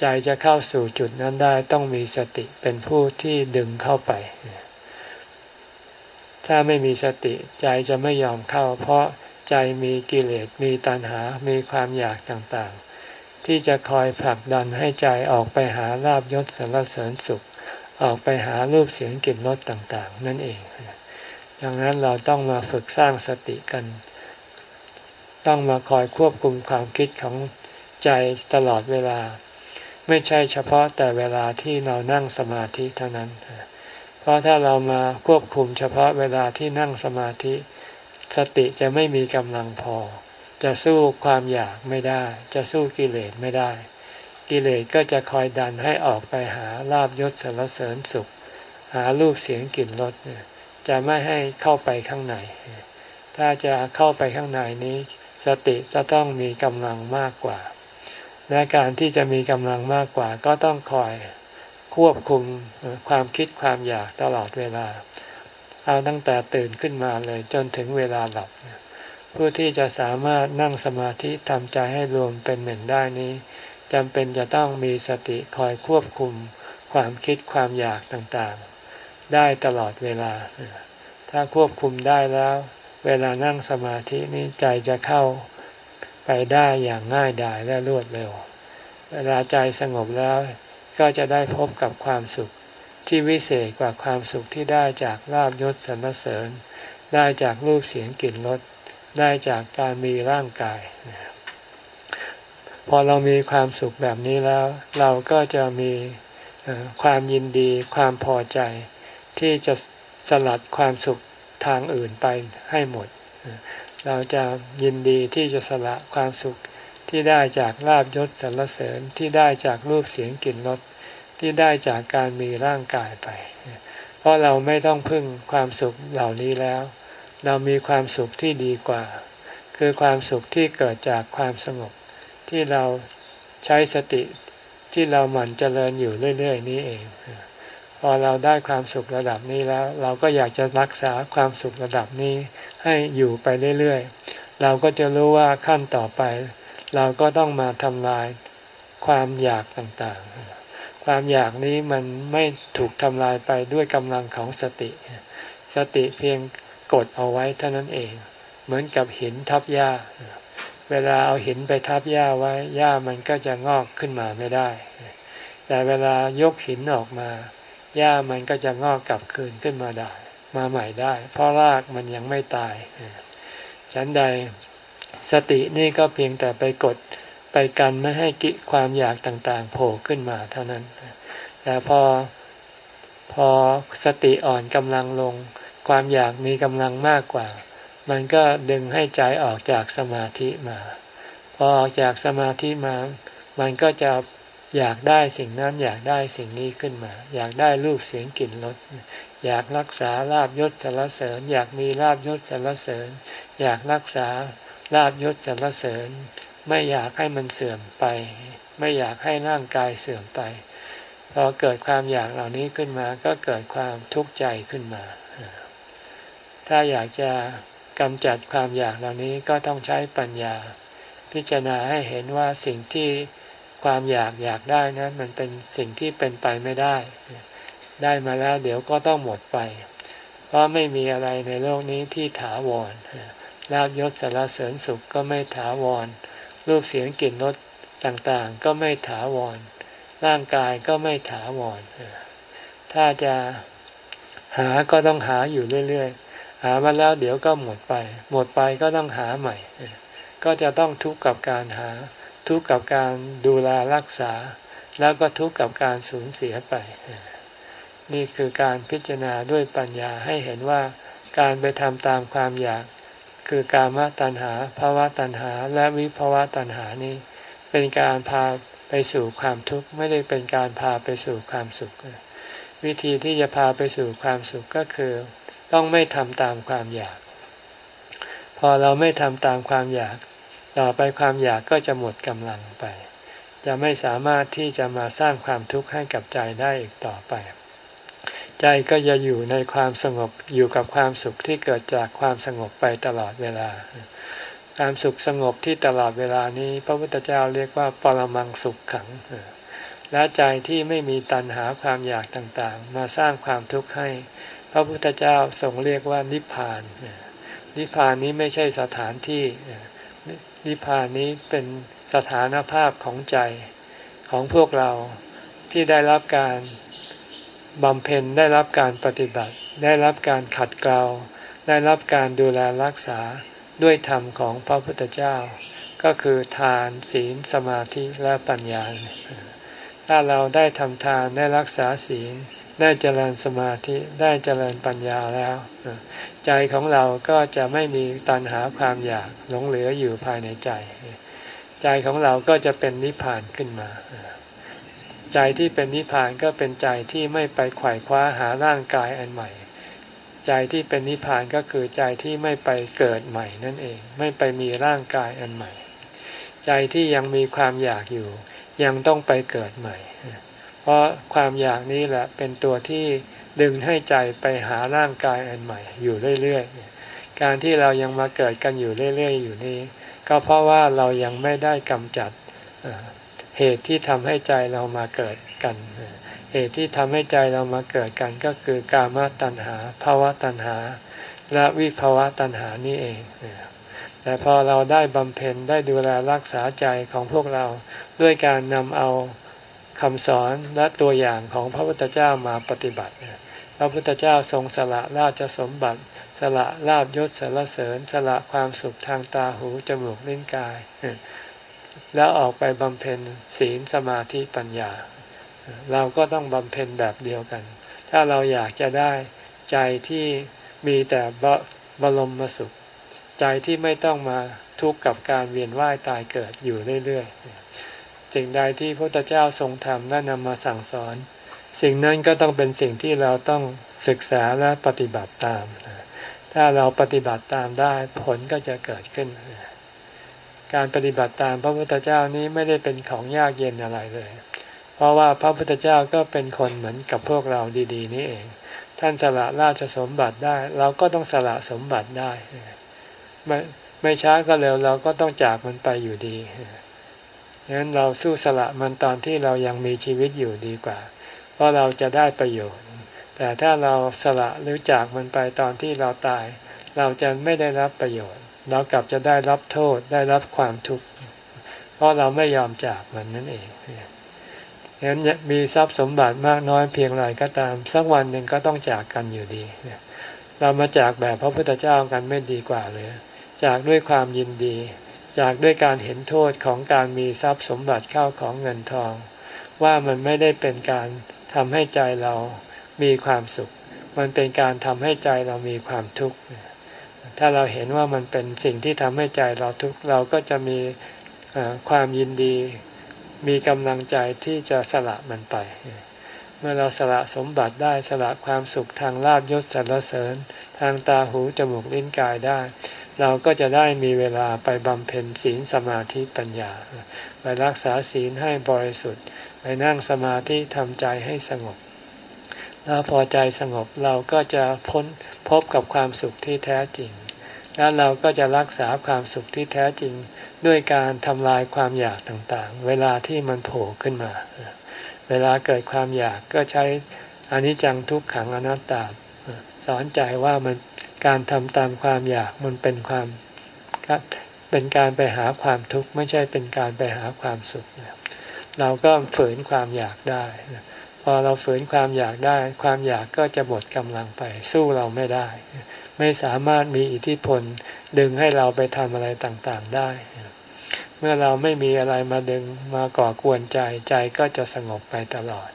ใจจะเข้าสู่จุดนั้นได้ต้องมีสติเป็นผู้ที่ดึงเข้าไป ถ้าไม่มีสติใจจะไม่ยอมเข้า เพราะใจมีกิเลสมีตัณหา มีความอยากต่างๆ ที่จะคอยผลักดันให้ใจออกไปหาลาบยศสรรเสริญสุข ออกไปหารูปเสียงกลิ่นรสต่างๆ นั่นเอง ดังนั้นเราต้องมาฝึกสร้างสติกัน ต้องมาคอยควบคุมความคิดของใจตลอดเวลา ไม่ใช่เฉพาะแต่เวลาที่เรานั่งสมาธิเท่านั้น เพราะถ้าเรามาควบคุมเฉพาะเวลาที่นั่งสมาธิ สติจะไม่มีกำลังพอ จะสู้ความอยากไม่ได้ จะสู้กิเลสไม่ได้ กิเลสก็จะคอยดันให้ออกไปหาลาบยศสรรเสริญสุข หารูปเสียงกลิ่นรสเนี่ย จะไม่ให้เข้าไปข้างใน ถ้าจะเข้าไปข้างในนี้ สติจะต้องมีกำลังมากกว่า และการที่จะมีกำลังมากกว่า ก็ต้องคอยควบคุมความคิดความอยากตลอดเวลา เอาตั้งแต่ตื่นขึ้นมาเลยจนถึงเวลาหลับ ผู้ที่จะสามารถนั่งสมาธิทำใจให้รวมเป็นหนึ่งได้นี้จำเป็นจะต้องมีสติคอยควบคุมความคิดความอยากต่างๆ ได้ตลอดเวลา ถ้าควบคุมได้แล้ว เวลานั่งสมาธินี้ใจจะเข้าไปได้อย่างง่ายดายและรวดเร็ว เวลาใจสงบแล้ว ก็จะได้พบกับความสุขที่วิเศษกว่าความสุขที่ได้จากลาบยศสรรเสริญ ได้จากรูปเสียงกลิ่นรสได้จากการมีร่างกาย พอเรามีความสุขแบบนี้แล้ว เราก็จะมีความยินดี ความพอใจ ที่จะสลัดความสุขทางอื่นไปให้หมด เราจะยินดีที่จะสละความสุขที่ได้จากลาบยศสรรเสริญที่ได้จากรูปเสียงกลิ่นรสที่ได้จากการมีร่างกายไป เพราะเราไม่ต้องพึ่งความสุขเหล่านี้แล้ว เรามีความสุขที่ดีกว่า คือความสุขที่เกิดจากความสงบ ที่เราใช้สติที่เราหมั่นเจริญอยู่เรื่อย ๆ นี้เอง พอเราได้ความสุขระดับนี้แล้ว เราก็อยากจะรักษาความสุขระดับนี้ให้อยู่ไปเรื่อยๆ เราก็จะรู้ว่าขั้นต่อไป เราก็ต้องมาทำลายความอยากต่างๆ ความอยากนี้มันไม่ถูกทำลายไปด้วยกำลังของสติ สติเพียงกดเอาไว้เท่านั้นเอง เหมือนกับหินทับหญ้า เวลาเอาหินไปทับหญ้าไว้หญ้ามันก็จะงอกขึ้นมาไม่ได้ แต่เวลายกหินออกมา หญ้ามันก็จะงอกกลับคืนขึ้นมาได้ มาใหม่ได้ เพราะรากมันยังไม่ตายฉันใดสตินี่ก็เพียงแต่ไปกดไปกันไม่ให้กิความอยากต่างๆ โผล่ขึ้นมาเท่านั้น แต่พอพอสติอ่อนกำลังลง ความอยากมีกำลังมากกว่า มันก็ดึงให้ใจออกจากสมาธิมา พอออกจากสมาธิมา มันก็จะ อยากได้สิ่งนั้นอยากได้สิ่งนี้ขึ้นมา อยากได้รูปเสียงกลิ่นรสอยากรักษาลาบยศสรรเสริญ อยากมีลาบยศสรรเสริญ อยากรักษาลาบยศสรรเสริญ ไม่อยากให้มันเสื่อมไป ไม่อยากให้ร่างกายเสื่อมไปพอเกิดความอยากเหล่านี้ขึ้นมา ก็เกิดความทุกข์ใจขึ้นมา ถ้าอยากจะกำจัดความอยากเหล่านี้ก็ต้องใช้ปัญญา พิจารณาให้เห็นว่าสิ่งที่ ความอยากอยากได้นั้นมันเป็นสิ่งที่เป็นไปไม่ได้ ได้มาแล้วเดี๋ยวก็ต้องหมดไป เพราะไม่มีอะไรในโลกนี้ที่ถาวรลาบยศสารเสริญสุขก็ไม่ถาวร รูปเสียงกลิ่นรสต่างๆ ก็ไม่ถาวร ร่างกายก็ไม่ถาวร ถ้าจะหาก็ต้องหาอยู่เรื่อยๆ หามาแล้วเดี๋ยวก็หมดไป หมดไปก็ต้องหาใหม่ ก็จะต้องทุกข์กับการหา ทุกข์กับการดูแลรักษา แล้วก็ทุกข์กับการสูญเสียไป นี่คือการพิจารณาด้วยปัญญาให้เห็นว่าการไปทำตามความอยาก คือการมตัณหาภาวะตัณหา และวิภาวะตัณหานี้ เป็นการพาไปสู่ความทุกข์ไม่ได้เป็นการพาไปสู่ความสุข วิธีที่จะพาไปสู่ความสุขก็คือ ต้องไม่ทำตามความอยาก พอเราไม่ทำตามความอยาก ต่อไปความอยากก็จะหมดกำลังไป จะไม่สามารถที่จะมาสร้างความทุกข์ให้กับใจได้อีกต่อไป ใจก็จะอยู่ในความสงบอยู่กับความสุขที่เกิดจากความสงบไปตลอดเวลา ความสุขสงบที่ตลอดเวลานี้ พระพุทธเจ้าเรียกว่าปรมังสุขขังและใจที่ไม่มีตัณหาความอยากต่างๆ มาสร้างความทุกข์ให้ พระพุทธเจ้าทรงเรียกว่านิพพาน นิพพานนี้ไม่ใช่สถานที่ นิพพานนี้เป็นสถานภาพของใจของพวกเราที่ได้รับการบำเพ็ญได้รับการปฏิบัติ ได้รับการขัดเกลาได้รับการดูแลรักษาด้วยธรรมของพระพุทธเจ้า ก็คือทานศีลสมาธิและปัญญา ถ้าเราได้ทำทานได้รักษาศีล ได้เจริญสมาธิได้เจริญปัญญาแล้ว ใจของเราก็จะไม่มีตัณหาความอยากหลงเหลืออยู่ภายในใจ ใจของเราก็จะเป็นนิพพานขึ้นมา ใจที่เป็นนิพพานก็เป็นใจที่ไม่ไปไขว่คว้าหาร่างกายอันใหม่ ใจที่เป็นนิพพานก็คือใจที่ไม่ไปเกิดใหม่นั่นเอง ไม่ไปมีร่างกายอันใหม่ ใจที่ยังมีความอยากอยู่ ยังต้องไปเกิดใหม่ เพราะความอยากนี้แหละเป็นตัวที่ ดึงให้ใจไปหาร่างกายอันใหม่ อยู่เรื่อยๆ การที่เรายังมาเกิดกันอยู่เรื่อยๆ อยู่นี้ ก็เพราะว่าเรายังไม่ได้กำจัดเหตุที่ทำให้ใจเรามาเกิดกัน เหตุที่ทำให้ใจเรามาเกิดกันก็คือกามตัณหาภาวะตัณหา และวิภาวะตัณหานี่เอง แต่พอเราได้บำเพ็ญได้ดูแลรักษาใจของพวกเราด้วยการนำเอาคำสอนและตัวอย่างของพระพุทธเจ้ามาปฏิบัติ พระพุทธเจ้าทรงสละราชสมบัติ สละลาบยศสารเสริญ สละความสุขทางตาหูจมูกลิ้นกาย แล้วออกไปบำเพ็ญศีลสมาธิปัญญา เราก็ต้องบำเพ็ญแบบเดียวกัน ถ้าเราอยากจะได้ใจที่มีแต่บรมมาสุข ใจที่ไม่ต้องมาทุกข์กับการเวียนว่ายตายเกิดอยู่เรื่อยๆสิ่งใดที่พระพุทธเจ้าทรงทำและนำมาสั่งสอน สิ่งนั้นก็ต้องเป็นสิ่งที่เราต้องศึกษาและปฏิบัติตาม ถ้าเราปฏิบัติตามได้ผลก็จะเกิดขึ้น การปฏิบัติตามพระพุทธเจ้านี้ไม่ได้เป็นของยากเย็นอะไรเลย เพราะว่าพระพุทธเจ้าก็เป็นคนเหมือนกับพวกเราดีๆ นี่เอง ท่านสละราชสมบัติได้ เราก็ต้องสละสมบัติได้ ไม่ไม่ช้าก็เร็วเราก็ต้องจากมันไปอยู่ดีงนั้นเราสู้สละมันตอนที่เรายังมีชีวิตอยู่ดีกว่า เพราะเราจะได้ประโยชน์ แต่ถ้าเราสละหรือจากมันไปตอนที่เราตาย เราจะไม่ได้รับประโยชน์ เรากลับจะได้รับโทษได้รับความทุกข์เพราะเราไม่ยอมจากมันนั่นเองดังนั้นมีทรัพย์สมบัติมากน้อยเพียงไรก็ตาม สักวันหนึ่งก็ต้องจากกันอยู่ดี เรามาจากแบบพระพุทธเจ้ากันไม่ดีกว่าเลย จากด้วยความยินดี จากด้วยการเห็นโทษของการมีทรัพย์สมบัติเข้าของเงินทอง ว่ามันไม่ได้เป็นการ ทำให้ใจเรามีความสุข มันเป็นการทำให้ใจเรามีความทุกข์ถ้าเราเห็นว่ามันเป็นสิ่งที่ทำให้ใจเราทุกข์เราก็จะมีความยินดี มีกำลังใจที่จะสละมันไป เมื่อเราสละสมบัติได้สละความสุขทางลาบยศสรรเสริญ ทางตาหูจมูกลิ้นกายได้ เราก็จะได้มีเวลาไปบำเพ็ญศีลสมาธิปัญญา ไปรักษาศีลให้บริสุทธิ์ ไปนั่งสมาธิทำใจให้สงบ แล้วพอใจสงบเราก็จะพ้นพบกับความสุขที่แท้จริง แล้วเราก็จะรักษาความสุขที่แท้จริง ด้วยการทำลายความอยากต่างๆ เวลาที่มันโผล่ขึ้นมา เวลาเกิดความอยากก็ใช้อนิจจังทุกขังอนัตตา สอนใจว่ามันการทำตามความอยากมันเป็นความเป็นการไปหาความทุกข์ไม่ใช่เป็นการไปหาความสุข เราก็ฝืนความอยากได้ พอเราฝืนความอยากได้ ความอยากก็จะหมดกำลังไป สู้เราไม่ได้ ไม่สามารถมีอิทธิพลดึงให้เราไปทำอะไรต่างๆได้ เมื่อเราไม่มีอะไรมาดึงมาก่อกวนใจใจก็จะสงบไปตลอด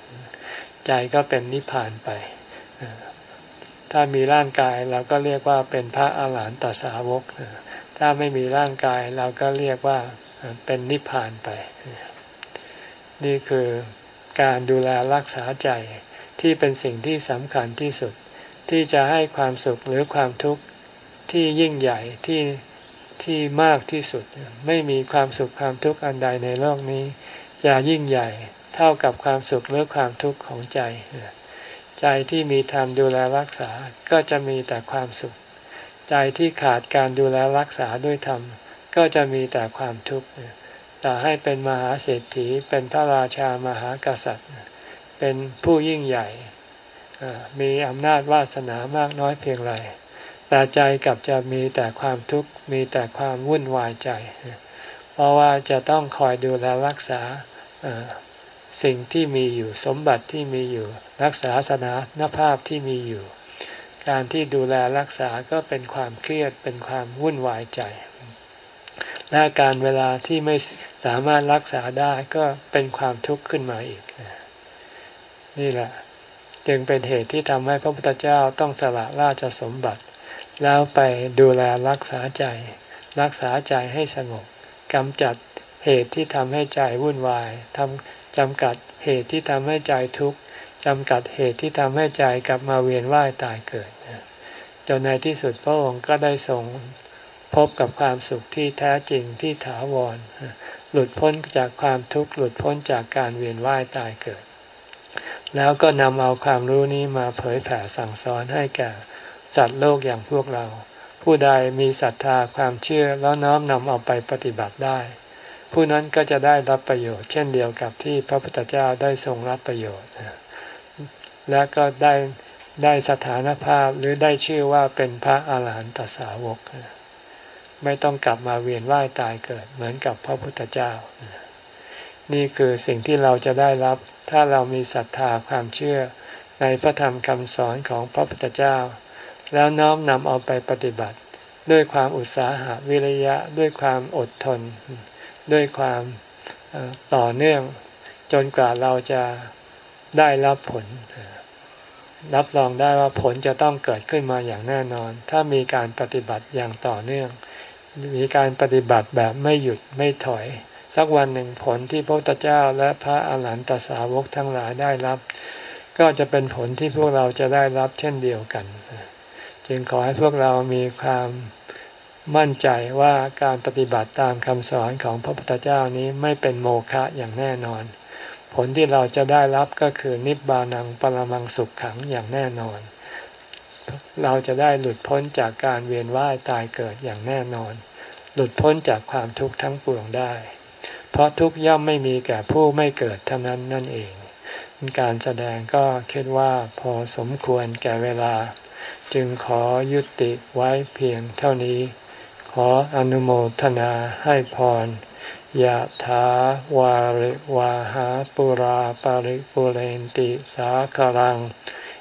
ใจก็เป็นนิพพานไป ถ้ามีร่างกายเราก็เรียกว่าเป็นพระอาหารหันตสาวก ถ้าไม่มีร่างกายเราก็เรียกว่าเป็นนิพพานไป นี่คือการดูแลรักษาใจที่เป็นสิ่งที่สำคัญที่สุด ที่จะให้ความสุขหรือความทุกข์ที่ยิ่งใหญ่ที่ที่มากที่สุด ไม่มีความสุขความทุกข์อันใดในโลกนี้ จะยิ่งใหญ่เท่ากับความสุขหรือความทุกข์ของใจ ใจที่มีธรรมดูแลรักษาก็จะมีแต่ความสุข ใจที่ขาดการดูแลรักษาด้วยธรรมก็จะมีแต่ความทุกข์ ต่อให้เป็นมหาเศรษฐี เป็นพระราชามหากษัตริย์ เป็นผู้ยิ่งใหญ่มีอำนาจวาสนามากน้อยเพียงไรแต่ใจกับจะมีแต่ความทุกข์มีแต่ความวุ่นวายใจ เพราะว่าจะต้องคอยดูแลรักษาสิ่งที่มีอยู่สมบัติที่มีอยู่ รักษาสนานภาพที่มีอยู่ การที่ดูแลรักษาก็เป็นความเครียดเป็นความวุ่นวายใจและการเวลาที่ไม่ สามารถรักษาได้ก็เป็นความทุกข์ขึ้นมาอีก นี่แหละ จึงเป็นเหตุที่ทำให้พระพุทธเจ้าต้องสละราชสมบัติ แล้วไปดูแลรักษาใจ รักษาใจให้สงบกำจัดเหตุที่ทำให้ใจวุ่นวายทำจำกัดเหตุที่ทำให้ใจทุกข์จำกัดเหตุที่ทำให้ใจกลับมาเวียนว่ายตายเกิดจนในที่สุดพระองค์ก็ได้ทรงพบกับความสุขที่แท้จริงที่ถาวร หลุดพ้นจากความทุกข์หลุดพ้นจากการเวียนว่ายตายเกิด แล้วก็นำเอาความรู้นี้มาเผยแผ่สั่งสอนให้แก่สัตว์โลกอย่างพวกเรา ผู้ใดมีศรัทธาความเชื่อแล้วน้อมนำเอาไปปฏิบัติได้ ผู้นั้นก็จะได้รับประโยชน์ เช่นเดียวกับที่พระพุทธเจ้าได้ทรงรับประโยชน์ และก็ได้ได้สถานภาพหรือได้ชื่อว่าเป็นพระอาหารหันตสาวก ไม่ต้องกลับมาเวียนว่ายตายเกิดเหมือนกับพระพุทธเจ้า นี่คือสิ่งที่เราจะได้รับ ถ้าเรามีศรัทธาความเชื่อในพระธรรมคำสอนของพระพุทธเจ้า แล้วน้อมนำเอาไปปฏิบัติ ด้วยความอุตสาหะวิริยะ ด้วยความอดทน ด้วยความต่อเนื่อง จนกว่าเราจะได้รับผล รับรองได้ว่าผลจะต้องเกิดขึ้นมาอย่างแน่นอน ถ้ามีการปฏิบัติอย่างต่อเนื่อง มีการปฏิบัติแบบไม่หยุดไม่ถอย สักวันหนึ่งผลที่พระพุทธเจ้าและพระอาหารหันตสาวกทั้งหลายได้รับ ก็จะเป็นผลที่พวกเราจะได้รับเช่นเดียวกัน จึงขอให้พวกเรามีความมั่นใจว่าการปฏิบัติตามคำสอนของพระพุทธเจ้านี้ไม่เป็นโมฆะอย่างแน่นอน ผลที่เราจะได้รับก็คือนิบานังปรมังสุขขังอย่างแน่นอน เราจะได้หลุดพ้นจากการเวียนว่ายตายเกิดอย่างแน่นอน หลุดพ้นจากความทุกข์ทั้งปวงได้ เพราะทุกย่อมไม่มีแก่ผู้ไม่เกิดเท่านั้นนั่นเอง การแสดงก็คิดว่าพอสมควรแก่เวลา จึงขอยุติไว้เพียงเท่านี้ ขออนุโมทนาให้พรยะถาวาริวาหาปุราปาริปุเรนติสาคลัง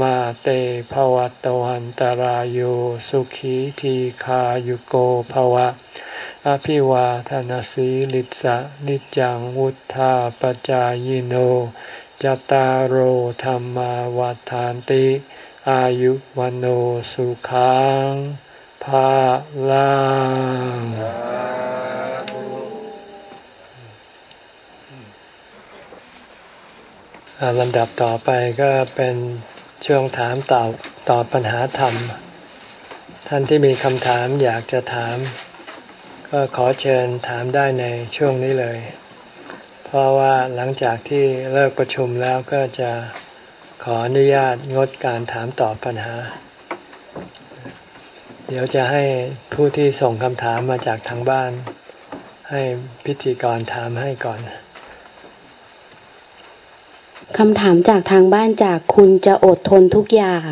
มาเตภวัตวันตารโยสุขีทีขายุโกภวะ อภิวาทานสีลิสะนิจังวุธาปจายโนจตารโหธรรมวาทานติ อายุวันโอสุขังภาลังลำดับต่อไปก็เป็น ช่วงถามตอบตอบปัญหาธรรม ท่านที่มีคำถามอยากจะถาม ก็ขอเชิญถามได้ในช่วงนี้เลย เพราะว่าหลังจากที่เลิกประชุมแล้วก็จะขออนุญาตงดการถามตอบปัญหา เดี๋ยวจะให้ผู้ที่ส่งคำถามมาจากทางบ้าน ให้พิธีกรถามให้ก่อน คำถามจากทางบ้านจากคุณจะอดทนทุกอย่าง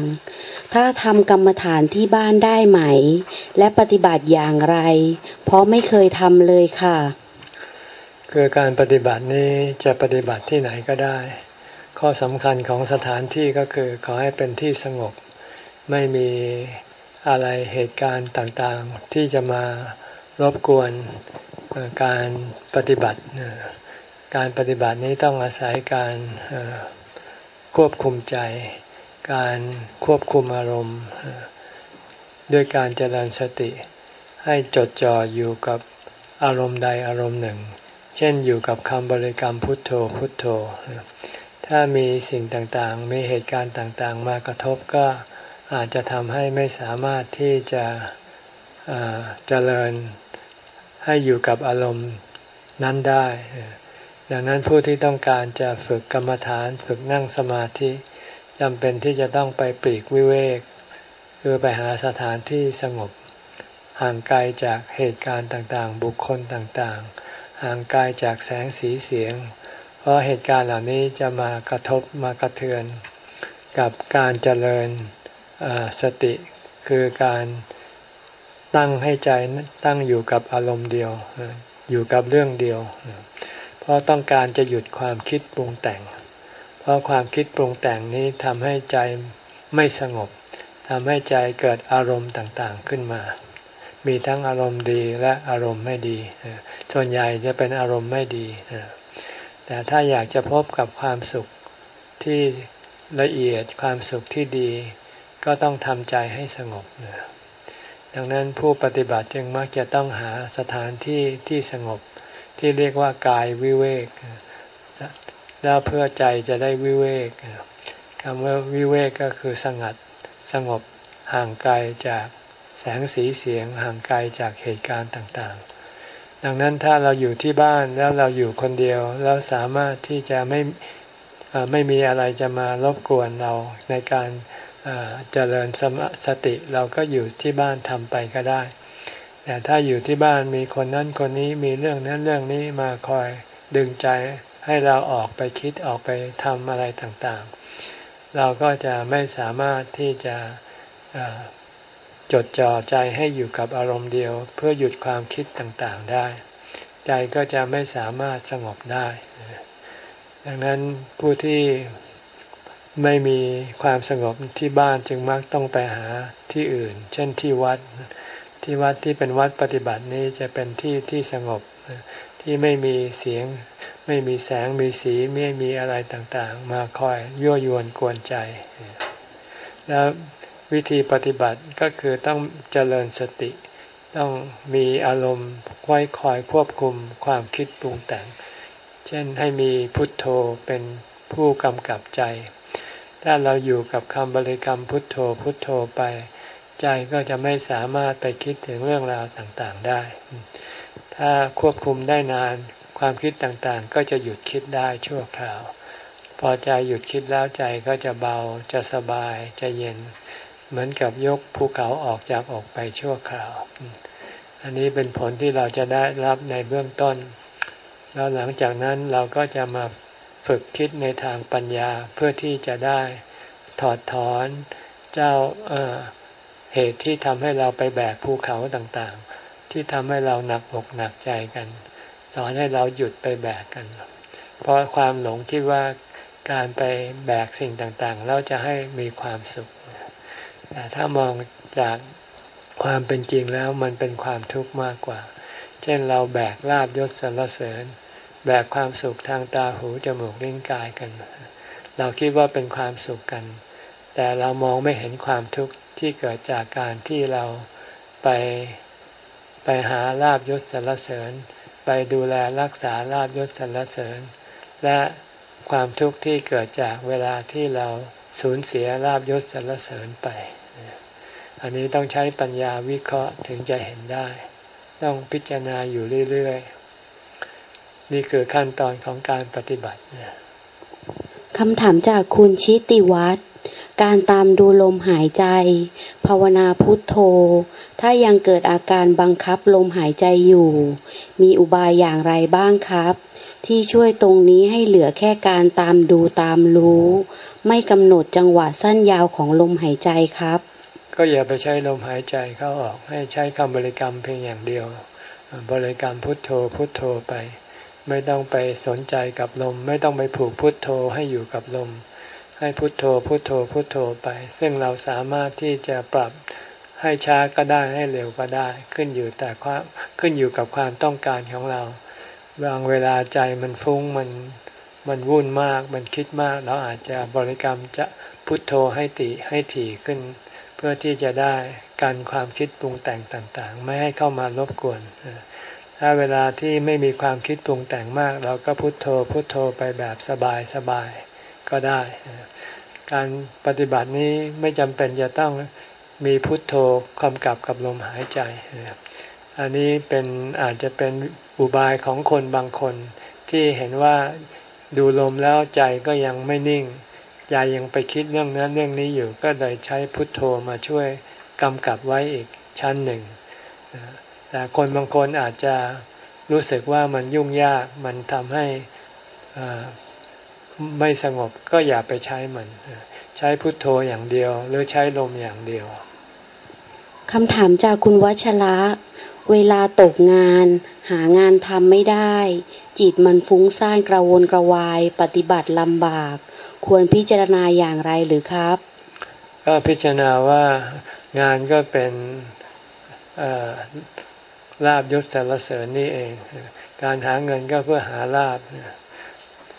ถ้าทำกรรมฐานที่บ้านได้ไหม และปฏิบัติอย่างไร เพราะไม่เคยทำเลยค่ะ คือการปฏิบัตินี้จะปฏิบัติที่ไหนก็ได้ ข้อสำคัญของสถานที่ก็คือขอให้เป็นที่สงบ ไม่มีอะไรเหตุการณ์ต่างๆ ที่จะมารบกวนการปฏิบัติ การปฏิบัตินี้ต้องอาศัยการควบคุมใจ การควบคุมอารมณ์ ด้วยการเจริญสติ ให้จดจ่ออยู่กับอารมณ์ใดอารมณ์หนึ่ง เช่นอยู่กับคำบริกรรมพุทโธพุทโธ ถ้ามีสิ่งต่างๆ มีเหตุการณ์ต่างๆ มากระทบก็อาจจะทำให้ไม่สามารถที่จะเจริญให้อยู่กับอารมณ์นั้นได้ ดังนั้นผู้ที่ต้องการจะฝึกกรรมฐานฝึกนั่งสมาธิจำเป็นที่จะต้องไปปลีกวิเวกคือไปหาสถานที่สงบ ห่างไกลจากเหตุการณ์ต่างๆ บุคคลต่างๆ ห่างไกลจากแสงสีเสียง เพราะเหตุการณ์เหล่านี้จะมากระทบมากระเทือน กับการเจริญสติคือการตั้งให้ใจตั้งอยู่กับอารมณ์เดียว อยู่กับเรื่องเดียว เพราะต้องการจะหยุดความคิดปรุงแต่ง เพราะความคิดปรุงแต่งนี้ทำให้ใจไม่สงบทำให้ใจเกิดอารมณ์ต่างๆขึ้นมา มีทั้งอารมณ์ดีและอารมณ์ไม่ดี ส่วนใหญ่จะเป็นอารมณ์ไม่ดี แต่ถ้าอยากจะพบกับความสุขที่ละเอียดความสุขที่ดี ก็ต้องทำใจให้สงบดังนั้นผู้ปฏิบัติจึงมักจะต้องหาสถานที่ที่สงบ ที่เรียกว่ากายวิเวกแล้วเพื่อใจจะได้วิเวกคำว่าวิเวกก็คือสงัดสงบห่างไกลจากแสงสีเสียงห่างไกลจากเหตุการณ์ต่างๆ ดังนั้นถ้าเราอยู่ที่บ้านแล้วเราอยู่คนเดียวแล้วสามารถที่จะไม่ไม่มีอะไรจะมารบกวนเราในการเจริญสมสติเราก็อยู่ที่บ้านทำไปก็ได้ แต่ถ้าอยู่ที่บ้านมีคนนั้นคนนี้มีเรื่องนั้นเรื่องนี้มาคอยดึงใจให้เราออกไปคิดออกไปทำอะไรต่างๆ เราก็จะไม่สามารถที่จะจดจ่อใจให้อยู่กับอารมณ์เดียว เพื่อหยุดความคิดต่างๆได้ ใจก็จะไม่สามารถสงบได้ ดังนั้นผู้ที่ไม่มีความสงบที่บ้านจึงมักต้องไปหาที่อื่น เช่นที่วัด ที่วัดที่เป็นวัดปฏิบัตินี้จะเป็นที่ที่สงบที่ไม่มีเสียง ไม่มีแสงมีสีไม่มีอะไรต่างๆ มาคอยยั่วยวนกวนใจ แล้ววิธีปฏิบัติก็คือต้องเจริญสติ ต้องมีอารมณ์ไว้คอยควบคุมความคิดปรุงแต่ง เช่นให้มีพุทโธเป็นผู้กำกับใจ ถ้าเราอยู่กับคำบริกรรมพุทโธพุทโธไป ใจก็จะไม่สามารถไปคิดถึงเรื่องราวต่างๆได้ ถ้าควบคุมได้นานความคิดต่างๆ ก็จะหยุดคิดได้ชั่วคราว พอใจหยุดคิดแล้วใจก็จะเบาจะสบายจะเย็น เหมือนกับยกภูเขาออกจากออกไปชั่วคราว อันนี้เป็นผลที่เราจะได้รับในเบื้องต้น แล้วหลังจากนั้นเราก็จะมาฝึกคิดในทางปัญญาเพื่อที่จะได้ถอดถอนเจ้า เหตุที่ทำให้เราไปแบกภูเขาต่างๆ ที่ทำให้เราหนักอกหนักใจกัน สอนให้เราหยุดไปแบกกัน เพราะความหลงคิดว่าการไปแบกสิ่งต่างๆ แล้วจะให้มีความสุข แต่ถ้ามองจากความเป็นจริงแล้วมันเป็นความทุกข์มากกว่า เช่นเราแบกลาบยศสรรเสริญ แบกความสุขทางตาหูจมูกลิ้นกายกัน เราคิดว่าเป็นความสุขกัน แต่เรามองไม่เห็นความทุกข์ที่เกิดจากการที่เราไปไปหาลาบยศสรรเสริญ ไปดูแลรักษาลาบยศสรรเสริญ และความทุกข์ที่เกิดจากเวลาที่เราสูญเสียลาบยศสรรเสริญไป อันนี้ต้องใช้ปัญญาวิเคราะห์ถึงจะเห็นได้ ต้องพิจารณาอยู่เรื่อยๆ นี่คือขั้นตอนของการปฏิบัติคำถามจากคุณชิติวัตร การตามดูลมหายใจ ภาวนาพุทโธ ถ้ายังเกิดอาการบังคับลมหายใจอยู่ มีอุบายอย่างไรบ้างครับ ที่ช่วยตรงนี้ให้เหลือแค่การตามดูตามรู้ ไม่กำหนดจังหวะสั้นยาวของลมหายใจครับ ก็อย่าไปใช้ลมหายใจเข้าออกให้ใช้คำบริกรรมเพียงอย่างเดียว บริกรรมพุทโธพุทโธไป ไม่ต้องไปสนใจกับลม ไม่ต้องไปผูกพุทโธให้อยู่กับลม ให้พุทโธพุทโธพุทโธไป ซึ่งเราสามารถที่จะปรับให้ช้าก็ได้ให้เร็วก็ได้ ขึ้นอยู่แต่ความขึ้นอยู่กับความต้องการของเรา บางเวลาใจมันฟุ้งมันมันวุ่นมากมันคิดมาก เราอาจจะบริกรรมจะพุทโธให้ติให้ถี่ขึ้น เพื่อที่จะได้การความคิดปรุงแต่งต่างๆ ไม่ให้เข้ามารบกวนถ้าเวลาที่ไม่มีความคิดปรุงแต่งมาก เราก็พุโทโธพุโทโธไปแบบสบายสบาย ก็ได้ การปฏิบัตินี้ไม่จำเป็นจะต้องมีพุทโธกำกับกับลมหายใจ อันนี้เป็นอาจจะเป็นอุบายของคนบางคนที่เห็นว่าดูลมแล้วใจก็ยังไม่นิ่ง ใจยังไปคิดเรื่องนั้นเรื่องนี้อยู่ก็เลยใช้พุทโธมาช่วยกำกับไว้อีกชั้นหนึ่ง แต่คนบางคนอาจจะรู้สึกว่ามันยุ่งยากมันทำให้ ไม่สงบก็อย่าไปใช้มัน ใช้พุทโธอย่างเดียว หรือใช้ลมอย่างเดียวคำถามจากคุณวัชระ เวลาตกงาน หางานทำไม่ได้ จิตมันฟุ้งซ่านกระวนกระวาย ปฏิบัติลำบาก ควรพิจารณาอย่างไรหรือครับ ก็พิจารณาว่างานก็เป็นลาบยศสารเสริญนี่เอง การหาเงินก็เพื่อหาลาบ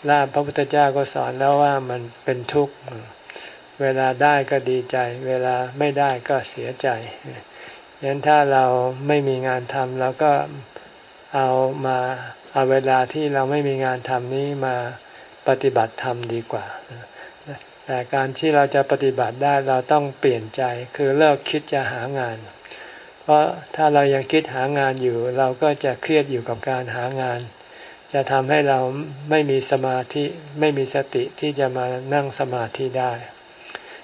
ลาบพระพุทธเจ้าก็สอนแล้วว่ามันเป็นทุกข์ เวลาได้ก็ดีใจ เวลาไม่ได้ก็เสียใจยันถ้าเราไม่มีงานทำเราก็เอามาเอาเวลาที่เราไม่มีงานทำนี้มาปฏิบัติธรรมดีกว่า แต่การที่เราจะปฏิบัติได้เราต้องเปลี่ยนใจคือเลิกคิดจะหางาน เพราะถ้าเรายังคิดหางานอยู่ เราก็จะเครียดอยู่กับการหางาน จะทำให้เราไม่มีสมาธิไม่มีสติที่จะมานั่งสมาธิได้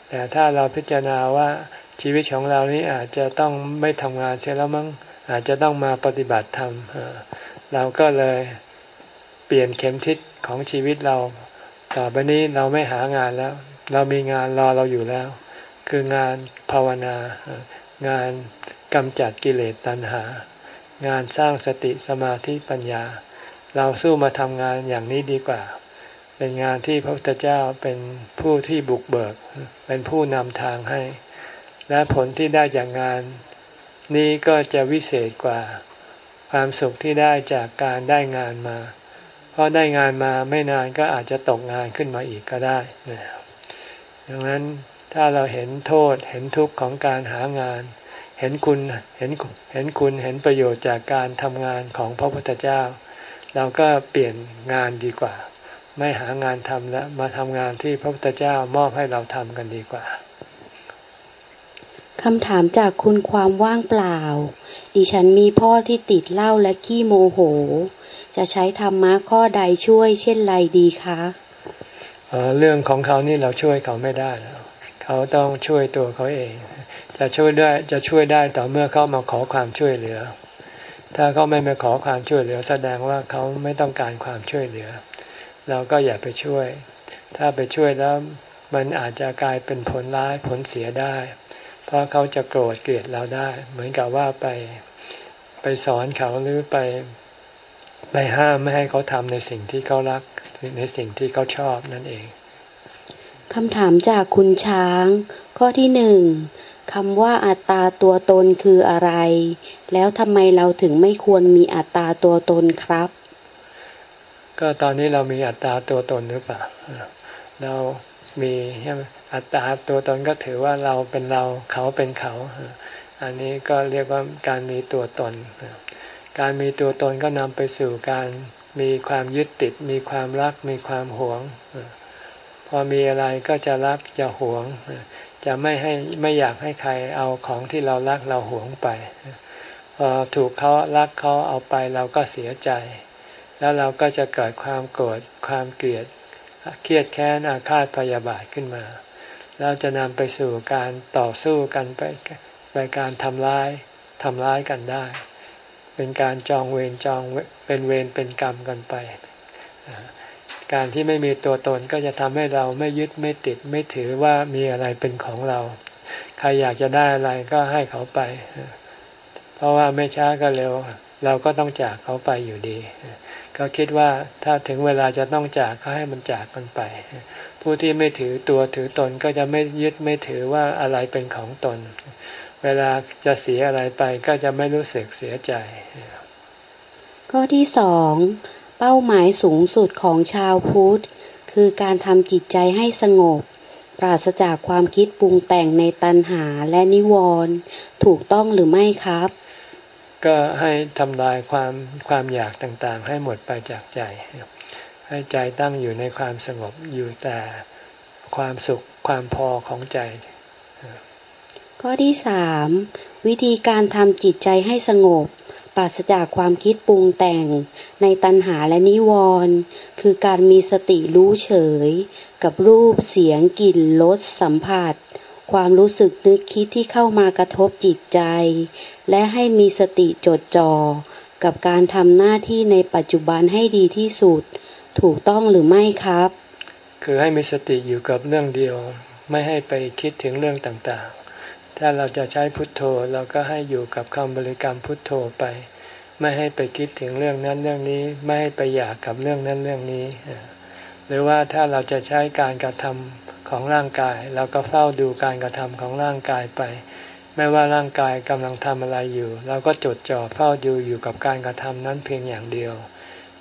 แต่ถ้าเราพิจารณาว่าชีวิตของเรานี้อาจจะต้องไม่ทำงานเสียแล้วมั้งอาจจะต้องมาปฏิบัติธรรมเราก็เลยเปลี่ยนเข็มทิศของชีวิตเรา ต่อไปนี้เราไม่หางานแล้ว เรามีงานรอเราอยู่แล้ว คืองานภาวนางานกำจัดกิเลสตัณหา งานสร้างสติสมาธิปัญญา เราสู้มาทำงานอย่างนี้ดีกว่า เป็นงานที่พระพุทธเจ้าเป็นผู้ที่บุกเบิก เป็นผู้นำทางให้ และผลที่ได้จากงานนี้ก็จะวิเศษกว่าความสุขที่ได้จากการได้งานมา เพราะได้งานมาไม่นานก็อาจจะตกงานขึ้นมาอีกก็ได้ดังนั้นถ้าเราเห็นโทษเห็นทุกข์ของการหางาน เห็นคุณเห็นเห็นคุณเห็นประโยชน์จากการทำงานของพระพุทธเจ้า เราก็เปลี่ยนงานดีกว่า ไม่หางานทำแล้วมาทำงานที่พระพุทธเจ้ามอบให้เราทำกันดีกว่าคำถามจากคุณความว่างเปล่า ดิฉันมีพ่อที่ติดเหล้าและขี้โมโห จะใช้ธรรมะข้อใดช่วย เช่นไรดีคะเรื่องของเขานี่เราช่วยเขาไม่ได้เขาต้องช่วยตัวเขาเอง จะช่วยได้จะช่วยได้ต่อเมื่อเขามาขอความช่วยเหลือ ถ้าเขาไม่มาขอความช่วยเหลือ แสดงว่าเขาไม่ต้องการความช่วยเหลือ เราก็อย่าไปช่วย ถ้าไปช่วยแล้วมันอาจจะกลายเป็นผลร้ายผลเสียได้ เพราะเขาจะโกรธเกลียดเราได้ เหมือนกับว่าไปไปสอนเขาหรือไปไปห้ามไม่ให้เขาทำในสิ่งที่เขารักในสิ่งที่เขาชอบนั่นเองคำถามจากคุณช้าง ข้อที่หนึ่งคำว่าอัตตาตัวตนคืออะไร แล้วทำไมเราถึงไม่ควรมีอัตตาตัวตนครับ ก็ตอนนี้เรามีอัตตาตัวตนหรือเปล่า เรามีใช่ไหมอัตตาตัวตนก็ถือว่าเราเป็นเราเขาเป็นเขา อันนี้ก็เรียกว่าการมีตัวตน การมีตัวตนก็นำไปสู่การมีความยึดติด มีความรัก มีความหวง พอมีอะไรก็จะรักจะหวง จะไม่ให้ไม่อยากให้ใครเอาของที่เรารักเราหวงไป อถูกเขารักเขาเอาไปเราก็เสียใจ แล้วเราก็จะเกิดความโกรธความเกลียดเครียดแค้นอาฆาตพยาบาทขึ้นมาเราจะนำไปสู่การต่อสู้กันไปไปการทำร้ายทำร้ายกันได้ เป็นการจองเวรจองเป็นเวรเป็นกรรมกันไป การที่ไม่มีตัวตนก็จะทำให้เราไม่ยึดไม่ติดไม่ถือว่ามีอะไรเป็นของเรา ใครอยากจะได้อะไรก็ให้เขาไป ราะว่าไม่ช้าก็เร็ว เราก็ต้องจากเขาไปอยู่ดี ก็คิดว่าถ้าถึงเวลาจะต้องจากก็ให้มันจากกันไป ผู้ที่ไม่ถือตัวถือตนก็จะไม่ยึดไม่ถือว่าอะไรเป็นของตน เวลาจะเสียอะไรไปก็จะไม่รู้สึกเสียใจ ข้อที่สองเป้าหมายสูงสุดของชาวพุทธคือการทำจิตใจให้สงบ ปราศจากความคิดปรุงแต่งในตัณหาและนิวรณ์ถูกต้องหรือไม่ครับ ก็ให้ทำลายความความอยากต่างๆ ให้หมดไปจากใจ ให้ใจตั้งอยู่ในความสงบอยู่แต่ความสุขความพอของใจ ข้อที่สามวิธีการทำจิตใจให้สงบปราศจากความคิดปรุงแต่งในตัณหาและนิวรณ์คือการมีสติรู้เฉย กับรูปเสียงกลิ่นรสสัมผัส ความรู้สึกนึกคิดที่เข้ามากระทบจิตใจ และให้มีสติจดจ่อกับการทำหน้าที่ในปัจจุบันให้ดีที่สุด ถูกต้องหรือไม่ครับ คือให้มีสติอยู่กับเรื่องเดียว ไม่ให้ไปคิดถึงเรื่องต่างๆ ถ้าเราจะใช้พุทโธเราก็ให้อยู่กับคำบริกรรมพุทโธไป ไม่ให้ไปคิดถึงเรื่องนั้นเรื่องนี้ ไม่ให้ไปอยากกับเรื่องนั้นเรื่องนี้ หรือว่าถ้าเราจะใช้การกระทำของร่างกาย เราก็เฝ้าดูการกระทำของร่างกายไป ไม่ว่าร่างกายกำลังทำอะไรอยู่เราก็จดจ่อเฝ้าดูอยู่กับการกระทำนั้นเพียงอย่างเดียว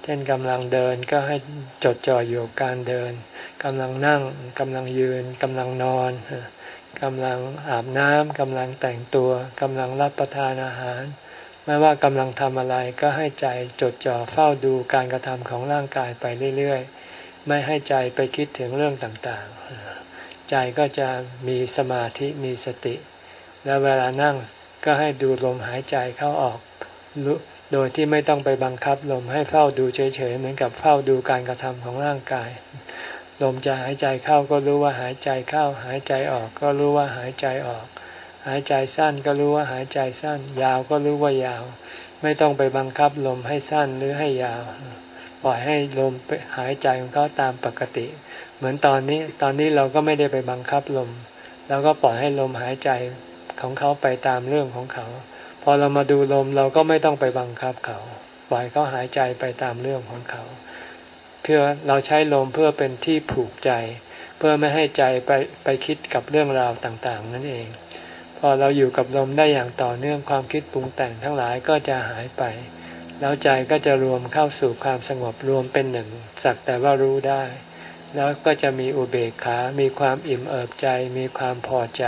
เช่นกำลังเดินก็ให้จดจ่ออยู่กับการเดินกำลังนั่งกำลังยืนกำลังนอนกำลังอาบน้ำกำลังแต่งตัวกำลังรับประทานอาหาร ไม่ว่ากำลังทำอะไรก็ให้ใจจดจ่อเฝ้าดูการกระทำของร่างกายไปเรื่อยๆ ไม่ให้ใจไปคิดถึงเรื่องต่างๆ ใจก็จะมีสมาธิมีสติ แล้วเวลานั่งก็ให้ดูลมหายใจเข้าออก โดยที่ไม่ต้องไปบังคับลมให้เฝ้าดูเฉยๆเหมือนกับเฝ้าดูการกระทำของร่างกาย ลมจะหายใจเข้าก็รู้ว่าหายใจเข้า หายใจออกก็รู้ว่าหายใจออก หายใจสั้นก็รู้ว่าหายใจสั้น ยาวก็รู้ว่ายาว ไม่ต้องไปบังคับลมให้สั้นหรือให้ยาว ปล่อยให้ลมหายใจของเขาตามปกติ เหมือนตอนนี้ ตอนนี้เราก็ไม่ได้ไปบังคับลมเราก็ปล่อยให้ลมหายใจ ของเขาไปตามเรื่องของเขา พอเรามาดูลมเราก็ไม่ต้องไปบังคับเขาปล่อยเขาหายใจไปตามเรื่องของเขาเพีพื่อเราใช้ลมเพื่อเป็นที่ผูกใจ เพื่อไม่ให้ใจไปไปคิดกับเรื่องราวต่างๆ นั่นเอง พอเราอยู่กับลมได้อย่างต่อเนื่องความคิดปรุงแต่งทั้งหลายก็จะหายไป แล้วใจก็จะรวมเข้าสู่ความสงบรวมเป็นหนึ่ง สักแต่ว่ารู้ได้ แล้วก็จะมีอุเบกขา มีความอิ่มเอิบใจ มีความพอใจ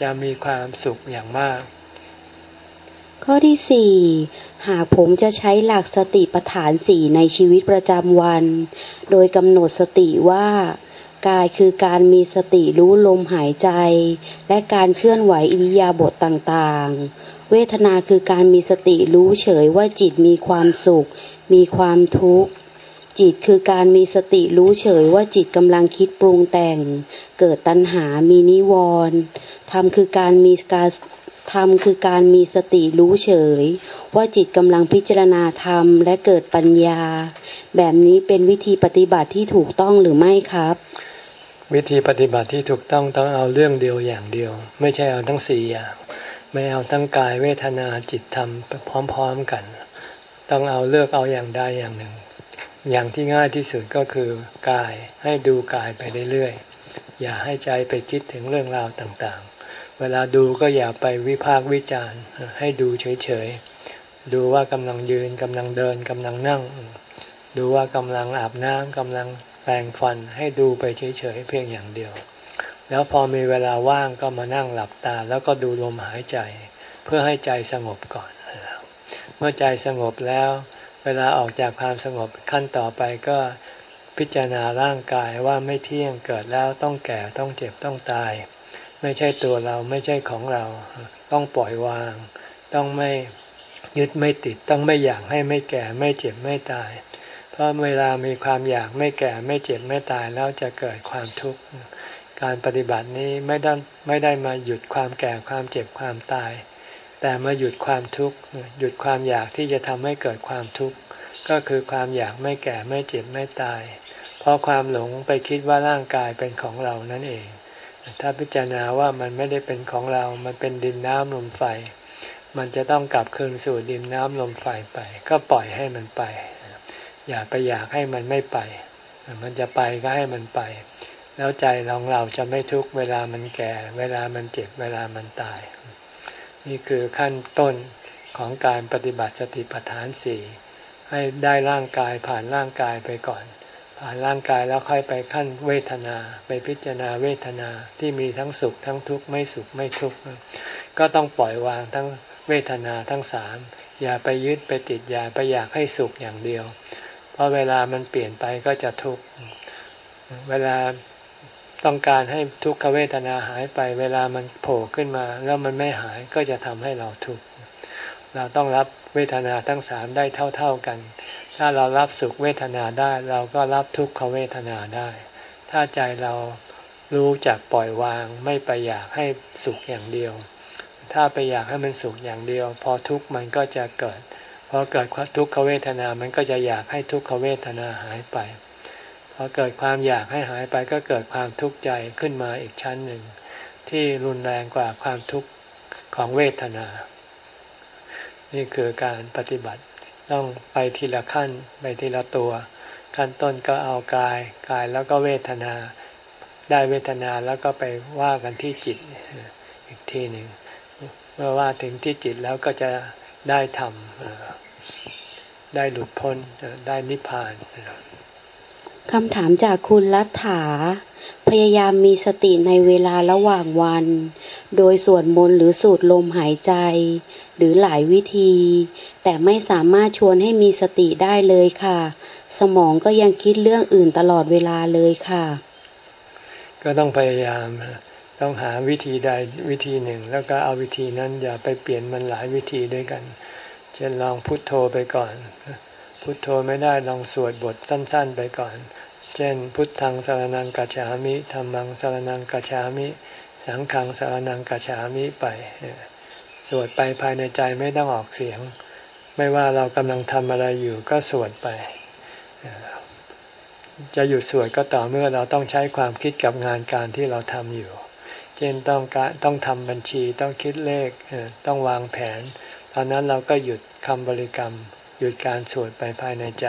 จะมีความสุขอย่างมาก ข้อที่สี่หากผมจะใช้หลักสติปัฏฐานสี่ในชีวิตประจำวัน โดยกำหนดสติว่ากายคือการมีสติรู้ลมหายใจ และการเคลื่อนไหวอิริยาบถต่างๆ เวทนาคือการมีสติรู้เฉยว่าจิตมีความสุข มีความทุกข์ จิตคือการมีสติรู้เฉยว่าจิตกำลังคิดปรุงแต่ง เกิดตัณหามีนิวรณ์ธรรมคือการมีการธรรมคือการมีสติรู้เฉย ว่าจิตกำลังพิจารณาธรรมและเกิดปัญญา แบบนี้เป็นวิธีปฏิบัติที่ถูกต้องหรือไม่ครับ วิธีปฏิบัติที่ถูกต้องต้องเอาเรื่องเดียวอย่างเดียว ไม่ใช่เอาทั้งสี่อย่างไม่เอาทั้งกายเวทนาจิตธรรมพร้อม ๆกัน ต้องเอาเลือกเอาอย่างใดอย่างหนึ่ง อย่างที่ง่ายที่สุดก็คือกายให้ดูกายไปเรื่อยๆ อย่าให้ใจไปคิดถึงเรื่องราวต่างๆ เวลาดูก็อย่าไปวิพากษ์วิจารณ์ให้ดูเฉยๆ ดูว่ากำลังยืนกำลังเดินกำลังนั่ง ดูว่ากำลังอาบน้ำกำลังแปรงฟันให้ดูไปเฉยๆ เพียงอย่างเดียว แล้วพอมีเวลาว่างก็มานั่งหลับตา แล้วก็ดูลมหายใจ เพื่อให้ใจสงบก่อน เมื่อใจสงบแล้ว เวลาออกจากความสงบขั้นต่อไปก็พิจารณาร่างกายว่าไม่เที่ยงเกิดแล้วต้องแก่ต้องเจ็บต้องตาย ไม่ใช่ตัวเราไม่ใช่ของเรา ต้องปล่อยวาง ต้องไม่ยึดไม่ติดต้องไม่อยากให้ไม่แก่ไม่เจ็บไม่ตาย เพราะเวลามีความอยากไม่แก่ไม่เจ็บไม่ตายแล้วจะเกิดความทุกข์การปฏิบัตินี้ไม่ได้ไม่ได้มาหยุดความแก่ความเจ็บความตาย แต่มาหยุดความทุกข์หยุดความอยากที่จะทำให้เกิดความทุกข์ก็คือความอยากไม่แก่ไม่เจ็บไม่ตาย เพราะความหลงไปคิดว่าร่างกายเป็นของเรานั่นเอง ถ้าพิจารณาว่ามันไม่ได้เป็นของเรา มันเป็นดินน้ำลมไฟ มันจะต้องกลับคืนสู่ดินน้ำลมไฟไป ก็ปล่อยให้มันไป อย่าไปอยากให้มันไม่ไป มันจะไปก็ให้มันไป แล้วใจของเราจะไม่ทุกเวลามันแก่ เวลามันเจ็บ เวลามันตาย นี่คือขั้นต้นของการปฏิบัติสติปัฏฐานสี่ให้ได้ร่างกายผ่านร่างกายไปก่อน ผ่านร่างกายแล้วค่อยไปขั้นเวทนา ไปพิจารณาเวทนาที่มีทั้งสุขทั้งทุกข์ไม่สุขไม่ทุกข์ก็ต้องปล่อยวางทั้งเวทนาทั้งสามอย่าไปยึดไปติดอย่าไปอยากให้สุขอย่างเดียว เพราะเวลามันเปลี่ยนไปก็จะทุกข์เวลา ต้องการให้ทุกขเวทนาหายไป เวลามันโผล่ขึ้นมา แล้วมันไม่หายก็จะทำให้เราทุกข์เราต้องรับเวทนาทั้งสามได้เท่า ๆกัน ถ้าเรารับสุขเวทนาได้ เราก็รับทุกขเวทนาได้ ถ้าใจเรารู้จักปล่อยวางไม่ไปอยากให้สุขอย่างเดียว ถ้าไปอยากให้มันสุขอย่างเดียว พอทุกข์มันก็จะเกิดพอเกิดทุกขเวทนา มันก็จะอยากให้ทุกขเวทนาหายไป พอเกิดความอยากให้หายไปก็เกิดความทุกข์ใจขึ้นมาอีกชั้นหนึ่ง ที่รุนแรงกว่าความทุกข์ของเวทนา นี่คือการปฏิบัติต้องไปทีละขั้นไปทีละตัว ขั้นต้นก็เอากายกายแล้วก็เวทนา ได้เวทนาแล้วก็ไปว่ากันที่จิตอีกทีหนึ่งเมื่อว่าถึงที่จิตแล้วก็จะได้ทำได้หลุดพ้นได้นิพพาน คำถามจากคุณรัฐา พยายามมีสติในเวลาระหว่างวัน โดยสวดมนต์หรือสูดลมหายใจ หรือหลายวิธี แต่ไม่สามารถชวนให้มีสติได้เลยค่ะ สมองก็ยังคิดเรื่องอื่นตลอดเวลาเลยค่ะ ก็ต้องพยายาม ต้องหาวิธีใดวิธีหนึ่ง แล้วก็เอาวิธีนั้นอย่าไปเปลี่ยนมันหลายวิธีด้วยกัน เช่นลองพุทโธไปก่อน พุทโธไม่ได้ลองสวดบทสั้น ๆ ไปก่อน เช่น พุทธังสารนังกัจฉามิธรรมังสารนังกัจฉามิ สังฆังสารนังกัจฉามิไปสวดไปภายในใจไม่ต้องออกเสียง ไม่ว่าเรากำลังทำอะไรอยู่ก็สวดไป จะหยุดสวดก็ต่อเมื่อเราต้องใช้ความคิดกับงานการที่เราทำอยู่ เช่นต้องการต้องทำบัญชีต้องคิดเลขต้องวางแผน ตอนนั้นเราก็หยุดคำบริกรรม หยุดการสวดไปภายในใจ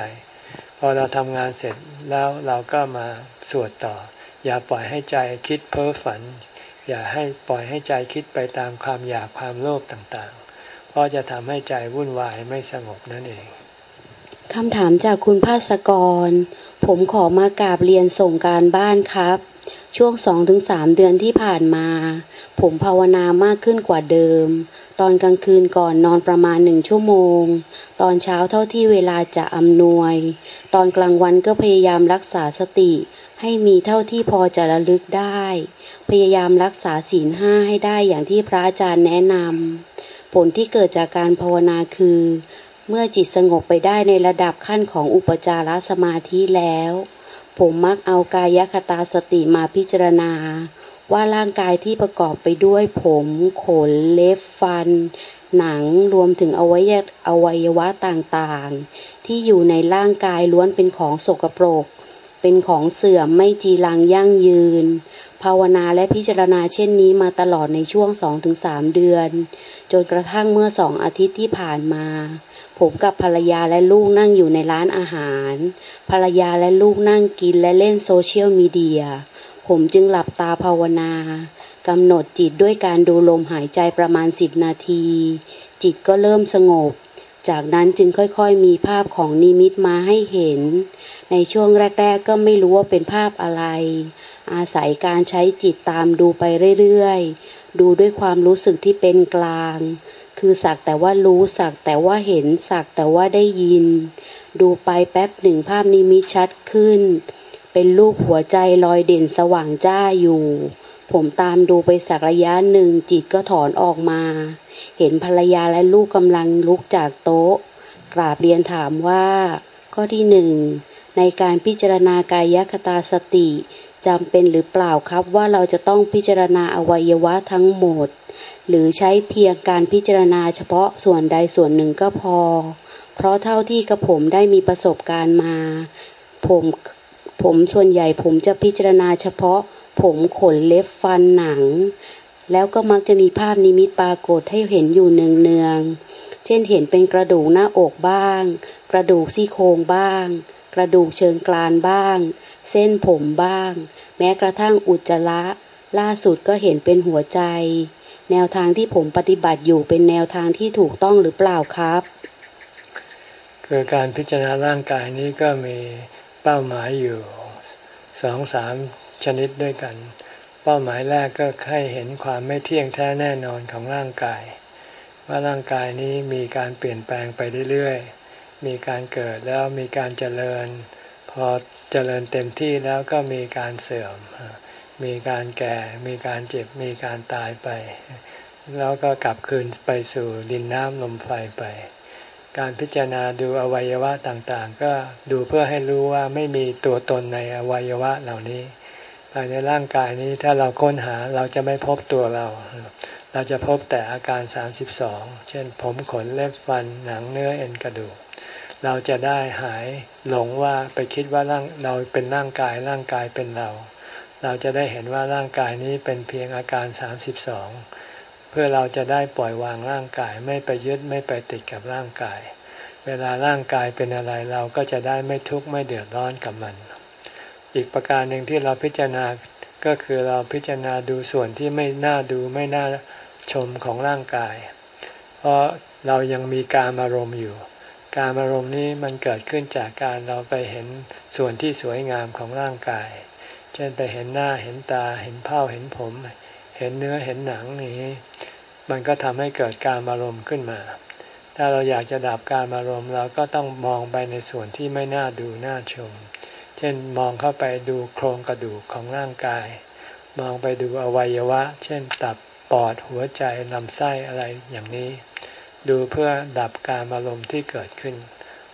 พอเราทำงานเสร็จแล้วเราก็มาสวดต่อ อย่าปล่อยให้ใจคิดเพ้อฝัน อย่าให้ปล่อยให้ใจคิดไปตามความอยากความโลภต่างๆ เพราะจะทำให้ใจวุ่นวายไม่สงบนั่นเองคำถามจากคุณภาสกร ผมขอมากราบเรียนส่งการบ้านครับ ช่วงสองถึงสามเดือนที่ผ่านมา ผมภาวนามากขึ้นกว่าเดิม ตอนกลางคืนก่อนนอนประมาณหนึ่งชั่วโมง ตอนเช้าเท่าที่เวลาจะอำนวย ตอนกลางวันก็พยายามรักษาสติ ให้มีเท่าที่พอจะระลึกได้ พยายามรักษาศีลห้าให้ได้อย่างที่พระอาจารย์แนะนำผลที่เกิดจากการภาวนาคือ เมื่อจิตสงบไปได้ในระดับขั้นของอุปจารสมาธิแล้ว ผมมักเอากายคตาสติมาพิจารณา ว่าร่างกายที่ประกอบไปด้วยผมขนเล็บฟัน หนังรวมถึงอวัยอวัยวะต่างๆ ที่อยู่ในร่างกายล้วนเป็นของสกปรก เป็นของเสื่อมไม่จีรังยั่งยืน ภาวนาและพิจารณาเช่นนี้มาตลอดในช่วง 2-3 เดือน จนกระทั่งเมื่อสองอาทิตย์ที่ผ่านมาผมกับภรรยาและลูกนั่งอยู่ในร้านอาหาร ภรรยาและลูกนั่งกินและเล่นโซเชียลมีเดีย ผมจึงหลับตาภาวนากำหนดจิตด้วยการดูลมหายใจประมาณสิบนาที จิตก็เริ่มสงบ จากนั้นจึงค่อยๆ มีภาพของนิมิตมาให้เห็น ในช่วงแรก ๆ ก็ไม่รู้ว่าเป็นภาพอะไร อาศัยการใช้จิตตามดูไปเรื่อยๆ ดูด้วยความรู้สึกที่เป็นกลาง คือสักแต่ว่ารู้สักแต่ว่าเห็นสักแต่ว่าได้ยิน ดูไปแป๊บหนึ่งภาพนี้มิตชัดขึ้น เป็นรูปหัวใจลอยเด่นสว่างจ้าอยู่ ผมตามดูไปสักระยะหนึ่งจิตก็ถอนออกมา เห็นภรรยาและลูกกำลังลุกจากโต๊ะ กราบเรียนถามว่า ข้อที่หนึ่งในการพิจารณากายคตาสติจำเป็นหรือเปล่าครับว่าเราจะต้องพิจารณาอวัยวะทั้งหมด หรือใช้เพียงการพิจารณาเฉพาะส่วนใดส่วนหนึ่งก็พอ เพราะเท่าที่กระผมได้มีประสบการณ์มา ผม ผมส่วนใหญ่ผมจะพิจารณาเฉพาะ ผมขนเล็บฟันหนัง แล้วก็มักจะมีภาพนิมิตปรากฏให้เห็นอยู่เนืองๆเช่นเห็นเป็นกระดูกหน้าอกบ้าง กระดูกซี่โครงบ้าง กระดูกเชิงกรานบ้าง เส้นผมบ้าง แม้กระทั่งอุจจาระ ล่าสุดก็เห็นเป็นหัวใจ แนวทางที่ผมปฏิบัติอยู่เป็นแนวทางที่ถูกต้องหรือเปล่าครับคือการพิจารณาร่างกายนี้ก็มี เป้าหมายอยู่สองสามชนิดด้วยกัน เป้าหมายแรกก็ให้เห็นความไม่เที่ยงแท้แน่นอนของร่างกาย ว่าร่างกายนี้มีการเปลี่ยนแปลงไปเรื่อยๆ มีการเกิดแล้วมีการเจริญ พอเจริญเต็มที่แล้วก็มีการเสื่อม มีการแก่ มีการเจ็บ มีการตายไป แล้วก็กลับคืนไปสู่ดินน้ำลมไฟไป การพิจารณาดูอวัยวะต่างๆ ก็ดูเพื่อให้รู้ว่าไม่มีตัวตนในอวัยวะเหล่านี้ภายในร่างกายนี้ถ้าเราค้นหาเราจะไม่พบตัวเรา เราจะพบแต่อาการ 32 เช่นผมขนเล็บฟันหนังเนื้อเอ็นกระดูก เราจะได้หายหลงว่าไปคิดว่าร่างเราเป็นร่างกายร่างกายเป็นเรา เราจะได้เห็นว่าร่างกายนี้เป็นเพียงอาการสามสิบสองเพื่อเราจะได้ปล่อยวางร่างกายไม่ไปยึดไม่ไปติดกับร่างกาย เวลาร่างกายเป็นอะไรเราก็จะได้ไม่ทุกข์ไม่เดือดร้อนกับมัน อีกประการหนึ่งที่เราพิจารณาก็คือเราพิจารณาดูส่วนที่ไม่น่าดูไม่น่าชมของร่างกาย เพราะเรายังมีการอารมณ์อยู่ การอารมณ์นี้มันเกิดขึ้นจากการเราไปเห็นส่วนที่สวยงามของร่างกาย เช่นไปเห็นหน้าเห็นตาเห็นเผ้าเห็นผม เห็นเนื้อเห็นหนังนี้ มันก็ทำให้เกิดการอารมณ์ขึ้นมา ถ้าเราอยากจะดับการอารมณ์เราก็ต้องมองไปในส่วนที่ไม่น่าดูน่าชม เช่นมองเข้าไปดูโครงกระดูกของร่างกาย มองไปดูอวัยวะ เช่นตับปอดหัวใจลำไส้อะไรอย่างนี้ ดูเพื่อดับการอารมณ์ที่เกิดขึ้น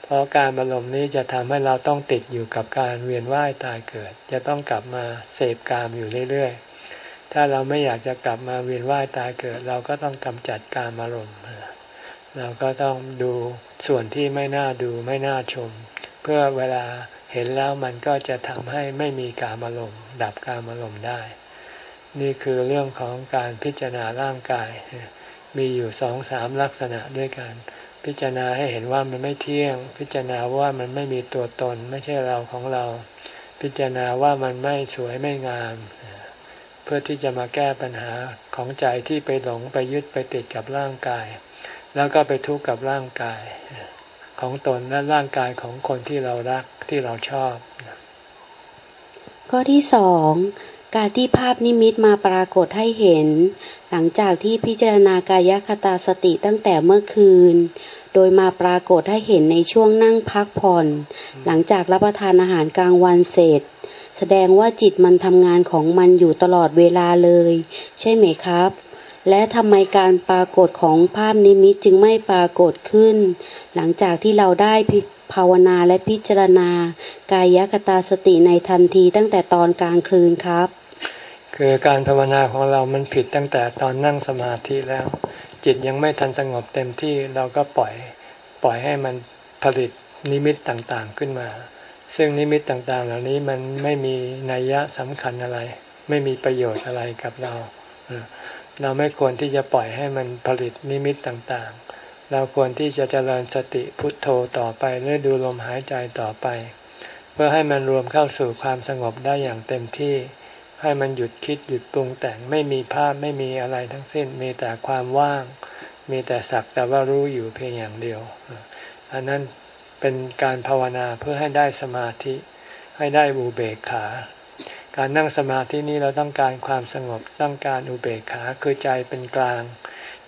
เพราะการบรรมนี้จะทำให้เราต้องติดอยู่กับการเวียนว่ายตายเกิด จะต้องกลับมาเสพกามอยู่เรื่อยๆถ้าเราไม่อยากจะกลับมาเวียนว่ายตายเกิด เราก็ต้องกำจัดการอารมณ์ เราก็ต้องดูส่วนที่ไม่น่าดูไม่น่าชม เพื่อเวลาเห็นแล้วมันก็จะทำให้ไม่มีการอารมณ์ดับการอารมณ์ได้ นี่คือเรื่องของการพิจารณาร่างกาย มีอยู่สองสามลักษณะด้วยกัน พิจารณาให้เห็นว่ามันไม่เที่ยง พิจารณาว่ามันไม่มีตัวตน ไม่ใช่เราของเรา พิจารณาว่ามันไม่สวยไม่งามเพื่อที่จะมาแก้ปัญหาของใจที่ไปหลงไปยึดไปติดกับร่างกาย แล้วก็ไปทุกข์กับร่างกายของตนและร่างกายของคนที่เรารักที่เราชอบ ข้อที่สองการที่ภาพนิมิตมาปรากฏให้เห็น หลังจากที่พิจารณากายคตาสติตั้งแต่เมื่อคืน โดยมาปรากฏให้เห็นในช่วงนั่งพักผ่อน หลังจากรับประทานอาหารกลางวันเสร็จ แสดงว่าจิตมันทำงานของมันอยู่ตลอดเวลาเลย ใช่ไหมครับ และทำไมการปรากฏของภาพนิมิตจึงไม่ปรากฏขึ้น หลังจากที่เราได้ภาวนาและพิจารณา กายคตาสติในทันทีตั้งแต่ตอนกลางคืนครับ คือการภาวนาของเรามันผิดตั้งแต่ตอนนั่งสมาธิแล้ว จิตยังไม่ทันสงบเต็มที่เราก็ปล่อยปล่อยให้มันผลิตนิมิตต่างๆขึ้นมา ซึ่งนิมิตต่างๆ เหล่านี้มันไม่มีนัยยะสำคัญอะไร ไม่มีประโยชน์อะไรกับเรา เราไม่ควรที่จะปล่อยให้มันผลิตนิมิตต่างๆ เราควรที่จะเจริญสติพุทโธต่อไปหรือดูลมหายใจต่อไป เพื่อให้มันรวมเข้าสู่ความสงบได้อย่างเต็มที่ ให้มันหยุดคิดหยุดปรุงแต่งไม่มีภาพไม่มีอะไรทั้งสิ้นมีแต่ความว่าง มีแต่สักแต่ว่ารู้อยู่เพียงอย่างเดียว อันนั้นเป็นการภาวนาเพื่อให้ได้สมาธิให้ได้อุเบกขา การนั่งสมาธินี้เราต้องการความสงบต้องการอุเบกขาคือใจเป็นกลาง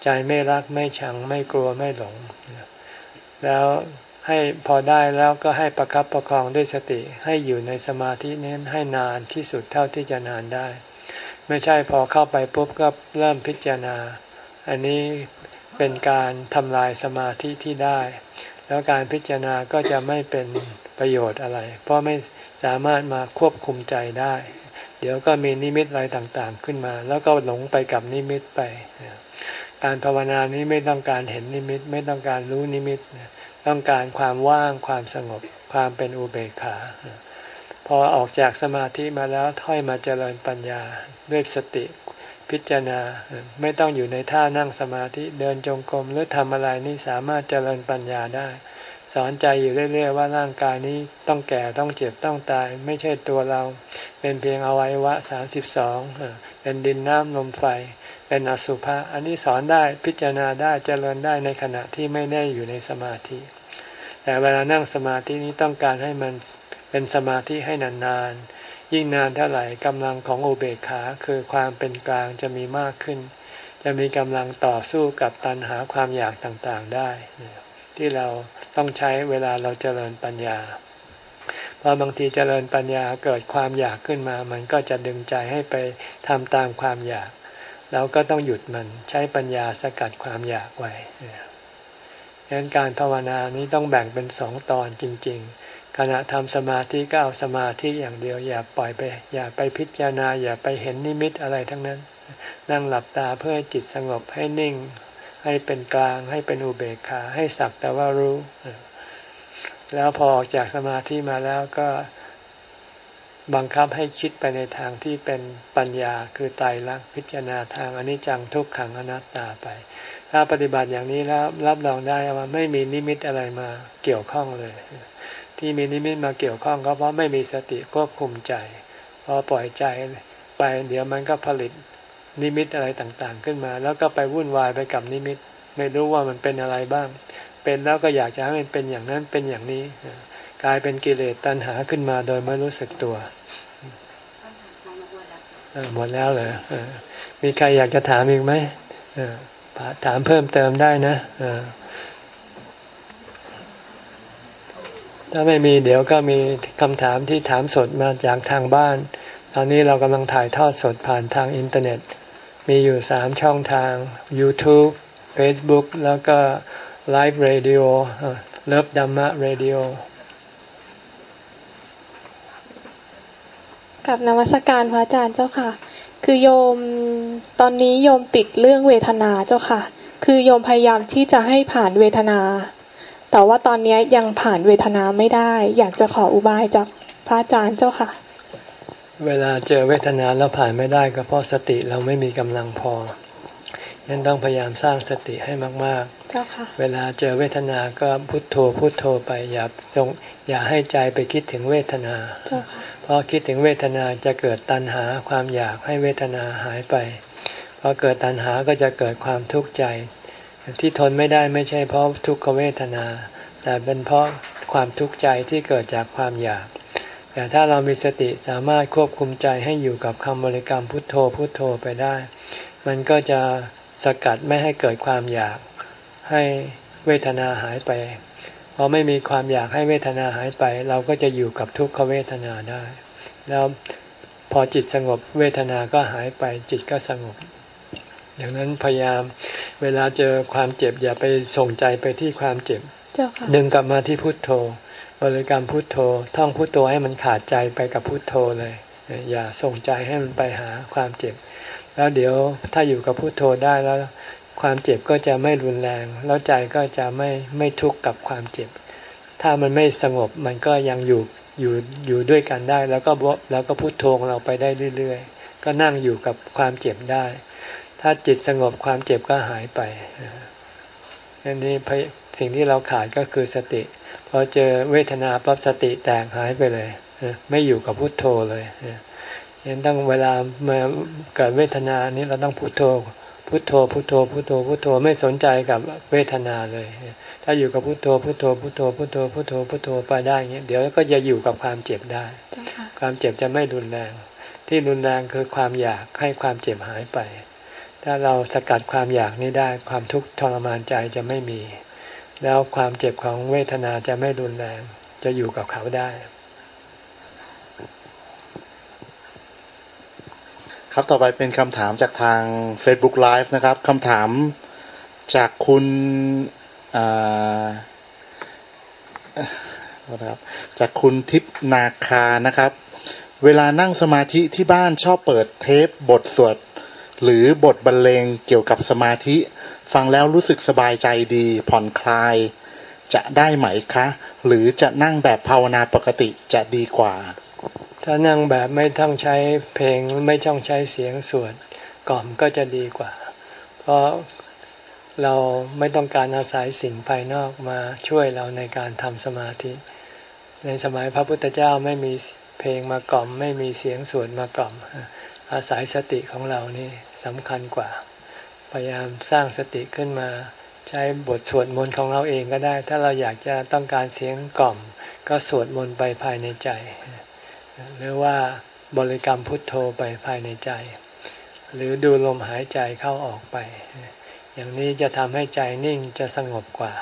ใจไม่รักไม่ชังไม่กลัวไม่หลง แล้วให้พอได้แล้วก็ให้ประครับประคองด้วยสติให้อยู่ในสมาธินี้ให้นานที่สุดเท่าที่จะนานได้ ไม่ใช่พอเข้าไปปุ๊บก็เริ่มพิจารณา อันนี้เป็นการทำลายสมาธิที่ได้ แล้วการพิจารณาก็จะไม่เป็นประโยชน์อะไร เพราะไม่ สามารถมาควบคุมใจได้ เดี๋ยวก็มีนิมิตอะไรต่างๆขึ้นมา แล้วก็หลงไปกับนิมิตไป การภาวนานี้ไม่ต้องการเห็นนิมิต ไม่ต้องการรู้นิมิต ต้องการความว่างความสงบ ความเป็นอุเบกขาพอออกจากสมาธิมาแล้วค่อยมาเจริญปัญญาด้วยสติพิจารณาไม่ต้องอยู่ในท่านั่งสมาธิเดินจงกรมหรือทำอะไรนี่สามารถเจริญปัญญาได้ สอนใจอยู่เรื่อยๆว่าร่างกายนี้ต้องแก่ต้องเจ็บต้องตาย ไม่ใช่ตัวเรา เป็นเพียงอวัยวะสามสิบสองเป็นดินน้ำลมไฟ เป็นอสุภะอันนี้สอนได้พิจารณาได้เจริญได้ในขณะที่ไม่ได้อยู่ในสมาธิ แต่เวลานั่งสมาธินี้ต้องการให้มันเป็นสมาธิให้นานๆยิ่งนานเท่าไหร่กำลังของอุเบกขาคือความเป็นกลางจะมีมากขึ้น จะมีกำลังต่อสู้กับตัณหาความอยากต่างๆได้ ที่เราต้องใช้เวลาเราเจริญปัญญาพอบางทีเจริญปัญญาเกิดความอยากขึ้นมา มันก็จะดึงใจให้ไปทำตามความอยาก เราก็ต้องหยุดมันใช้ปัญญาสกัดความอยากไว้ดังนั้นการภาวนานี้ต้องแบ่งเป็นสองตอนจริง ๆ ขณะทำสมาธิก็เอาสมาธิอย่างเดียว อย่าปล่อยไป อย่าไปพิจารณา อย่าไปเห็นนิมิตอะไรทั้งนั้น นั่งหลับตาเพื่อให้จิตสงบให้นิ่ง ให้เป็นกลาง ให้เป็นอุเบกขา ให้สักแต่ว่ารู้ แล้วพอออกจากสมาธิมาแล้วก็บังคับให้คิดไปในทางที่เป็นปัญญาคือไตรลักษณ์พิจารณาทางอนิจจังทุกขังอนัตตาไป ถ้าปฏิบัติอย่างนี้แล้วรับรองได้ว่าไม่มีนิมิตอะไรมาเกี่ยวข้องเลย ที่มีนิมิตมาเกี่ยวข้องก็เพราะไม่มีสติควบคุมใจพอปล่อยใจไป เดี๋ยวมันก็ผลิต นิมิตอะไรต่างๆ ขึ้นมา แล้วก็ไปวุ่นวายไปกับนิมิต ไม่รู้ว่ามันเป็นอะไรบ้าง เป็นแล้วก็อยากจะให้มันเป็นอย่างนั้นเป็นอย่างนี้ กลายเป็นกิเลสตัณหาขึ้นมาโดยไม่รู้สึกตัวหมดแล้วเหรอมีใครอยากจะถามอีกไหมถามเพิ่มเติมได้นะถ้าไม่มีเดี๋ยวก็มีคำถามที่ถามสดมาจากทางบ้าน ตอนนี้เรากำลังถ่ายทอดสดผ่านทางอินเทอร์เน็ต มีอยู่สามช่องทาง YouTube Facebook แล้วก็ live radio Love Dhamma Radioกราบนมัสการพระอาจารย์เจ้าค่ะ คือโยมตอนนี้โยมติดเรื่องเวทนาเจ้าค่ะ คือโยมพยายามที่จะให้ผ่านเวทนา แต่ว่าตอนนี้ยังผ่านเวทนาไม่ได้ อยากจะขออุบายจากพระอาจารย์เจ้าค่ะ เวลาเจอเวทนาแล้วผ่านไม่ได้ก็เพราะสติเราไม่มีกำลังพอยังต้องพยายามสร้างสติให้มากๆเจ้าค่ะเวลาเจอเวทนาก็พุโทโธพุโทโธไปอย่าทรงอย่าให้ใจไปคิดถึงเวทนาเจ้าค่ะเพราะคิดถึงเวทนาจะเกิดตัณหาความอยากให้เวทนาหายไปพอเกิดตัณหาก็จะเกิดความทุกข์ใจ ที่ทนไม่ได้ไม่ใช่เพราะทุกขเวทนา แต่เป็นเพราะความทุกข์ใจที่เกิดจากความอยาก แต่ถ้าเรามีสติสามารถควบคุมใจให้อยู่กับคำบริกรรมพุทโธพุทโธไปได้ มันก็จะสกัดไม่ให้เกิดความอยากให้เวทนาหายไปพอไม่มีความอยากให้เวทนาหายไป เราก็จะอยู่กับทุกขเวทนาได้ แล้วพอจิตสงบเวทนาก็หายไปจิตก็สงบดังนั้นพยายามเวลาเจอความเจ็บอย่าไปส่งใจไปที่ความเจ็บดึงกลับมาที่พุทโธ บริกรรมพุทโธ ท่องพุทโธให้มันขาดใจไปกับพุทโธเลย อย่าส่งใจให้มันไปหาความเจ็บ แล้วเดี๋ยวถ้าอยู่กับพุทโธได้แล้วความเจ็บก็จะไม่รุนแรง แล้วใจก็จะไม่ไม่ทุกข์กับความเจ็บ ถ้ามันไม่สงบมันก็ยังอยู่อยู่อยู่ด้วยกันได้ แล้วก็แล้วก็พุทโธเราไปได้เรื่อยๆ ก็นั่งอยู่กับความเจ็บได้ ถ้าจิตสงบความเจ็บก็หายไปอันนี้สิ่งที่เราขาดก็คือสติ พอเจอเวทนาปั๊บสติแตกหายไปเลยไม่อยู่กับพุทโธเลยยังต้องเวลาเมื่อเกิดเวทนานี้เราต้องพุทโธ พุทโธ พุทโธ พุทโธ พุทโธ ไม่สนใจกับเวทนาเลย ถ้าอยู่กับพุทโธ พุทโธ พุทโธ พุทโธ พุทโธ พุทโธไปได้เงี้ย เดี๋ยวก็จะอยู่กับความเจ็บได้ ความเจ็บจะไม่รุนแรง ที่รุนแรงคือความอยากให้ความเจ็บหายไป ถ้าเราสกัดความอยากนี้ได้ ความทุกข์ทรมานใจจะไม่มี แล้วความเจ็บของเวทนาจะไม่รุนแรงจะอยู่กับเขาได้ ครับต่อไปเป็นคำถามจากทาง Facebook Live นะครับคำถามจากคุณนะครับจากคุณทิพนาคานะครับ เวลานั่งสมาธิที่บ้านชอบเปิดเทปบทสวดหรือบทบรรเลงเกี่ยวกับสมาธิ ฟังแล้วรู้สึกสบายใจดี ผ่อนคลาย จะได้ไหมคะ หรือจะนั่งแบบภาวนาปกติจะดีกว่า ถ้านั่งแบบไม่ต้องใช้เพลงไม่ต้องใช้เสียงสวดกล่อมก็จะดีกว่า เพราะเราไม่ต้องการอาศัยสิ่งภายนอกมาช่วยเราในการทำสมาธิ ในสมัยพระพุทธเจ้าไม่มีเพลงมากล่อม ไม่มีเสียงสวดมากล่อม อาศัยสติของเรานี่สำคัญกว่า พยายามสร้างสติขึ้นมา ใช้บทสวดมนต์ของเราเองก็ได้ ถ้าเราอยากจะต้องการเสียงกล่อม ก็สวดมนต์ไปภายในใจ หรือว่าบริกรรมพุทโธไปภายในใจ หรือดูลมหายใจเข้าออกไป อย่างนี้จะทำให้ใจนิ่งจะสงบกว่า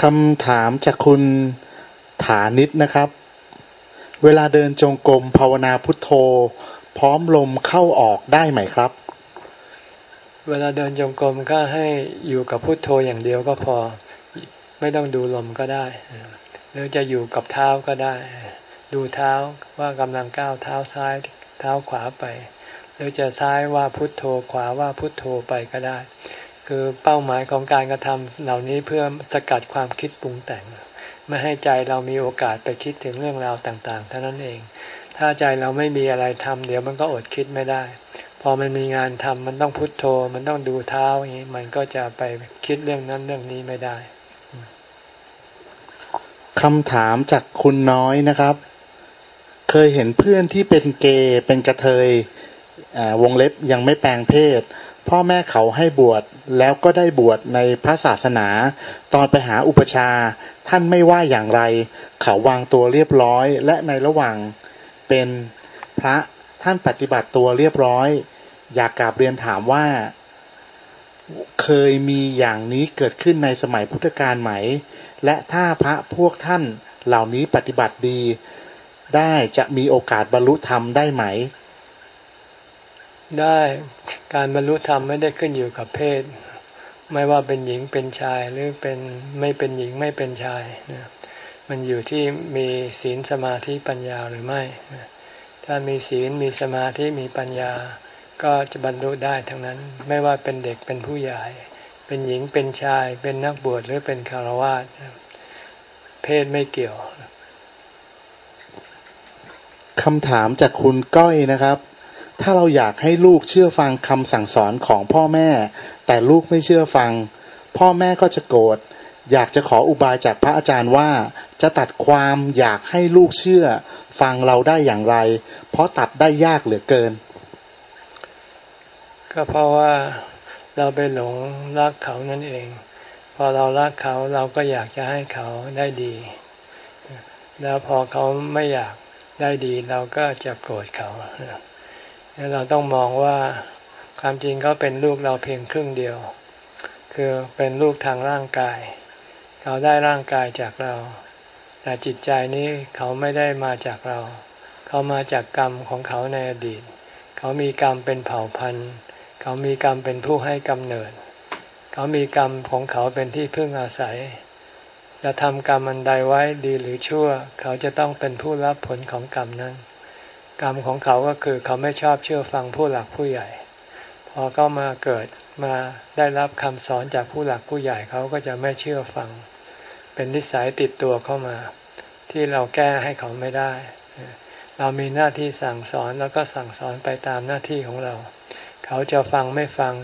คำถามจากคุณฐานิดนะครับ เวลาเดินจงกรมภาวนาพุทโธ พร้อมลมเข้าออกได้ไหมครับ เวลาเดินจงกรมก็ให้อยู่กับพุทโธอย่างเดียวก็พอ ไม่ต้องดูลมก็ได้ หรือจะอยู่กับเท้าก็ได้ ดูเท้าว่ากำลังก้าวเท้าซ้ายเท้าขวาไป หรือจะซ้ายว่าพุทโธขวาว่าพุทโธไปก็ได้ คือเป้าหมายของการกระทำเหล่านี้เพื่อสกัดความคิดปรุงแต่ง ไม่ให้ใจเรามีโอกาสไปคิดถึงเรื่องราวต่างๆเท่านั้นเอง ถ้าใจเราไม่มีอะไรทำเดี๋ยวมันก็อดคิดไม่ได้ พอมันมีงานทำมันต้องพุโทโธ มันต้องดูเท้าอย่างนี้มันก็จะไปคิดเรื่องนั้นเรื่องนี้ไม่ได้คำถามจากคุณน้อยนะครับ เคยเห็นเพื่อนที่เป็นเกย์เป็นกระเทยวงเล็บยังไม่แปลงเพศ พ่อแม่เขาให้บวชแล้วก็ได้บวชในพระศาสนา ตอนไปหาอุปชาท่านไม่ว่าอย่างไร เขาวางตัวเรียบร้อย และในระหว่าง เป็นพระท่านปฏิบัติตัวเรียบร้อย อยากกราบเรียนถามว่า เคยมีอย่างนี้เกิดขึ้นในสมัยพุทธกาลไหม และถ้าพระพวกท่านเหล่านี้ปฏิบัติดี ได้จะมีโอกาสบรรลุธรรมได้ไหม ได้การบรรลุธรรมไม่ได้ขึ้นอยู่กับเพศ ไม่ว่าเป็นหญิงเป็นชายหรือเป็นไม่เป็นหญิงไม่เป็นชายนะ มันอยู่ที่มีศีลสมาธิปัญญาหรือไม่ ถ้ามีศีลมีสมาธิมีปัญญา ก็จะบรรลุได้ทั้งนั้น ไม่ว่าเป็นเด็กเป็นผู้ใหญ่ เป็นหญิงเป็นชาย เป็นนักบวชหรือเป็นคารวะเพศไม่เกี่ยวคำถามจากคุณก้อยนะครับ ถ้าเราอยากให้ลูกเชื่อฟังคำสั่งสอนของพ่อแม่ แต่ลูกไม่เชื่อฟัง พ่อแม่ก็จะโกรธอยากจะขออุบายจากพระอาจารย์ว่า จะตัดความอยากให้ลูกเชื่อ ฟังเราได้อย่างไร เพราะตัดได้ยากเหลือเกิน ก็เพราะว่าเราไปหลงรักเขานั่นเอง พอเรารักเขาเราก็อยากจะให้เขาได้ดี แล้วพอเขาไม่อยากได้ดี เราก็จะโกรธเขาเราต้องมองว่าความจริงเขาเป็นลูกเราเพียงครึ่งเดียว คือเป็นลูกทางร่างกาย เขาได้ร่างกายจากเรา แต่จิตใจนี้เขาไม่ได้มาจากเรา เขามาจากกรรมของเขาในอดีต เขามีกรรมเป็นเผ่าพันธุ์ เขามีกรรมเป็นผู้ให้กำเนิด เขามีกรรมของเขาเป็นที่พึ่งอาศัย จะทำกรรมอันใดไว้ดีหรือชั่ว เขาจะต้องเป็นผู้รับผลของกรรมนั้น กรรมของเขาก็คือเขาไม่ชอบเชื่อฟังผู้หลักผู้ใหญ่ พอเขามาเกิดมาได้รับคำสอนจากผู้หลักผู้ใหญ่เขาก็จะไม่เชื่อฟังเป็นนิสัยติดตัวเข้ามา ที่เราแก้ให้เขาไม่ได้ เรามีหน้าที่สั่งสอนแล้วก็สั่งสอนไปตามหน้าที่ของเรา เขาจะฟังไม่ฟัง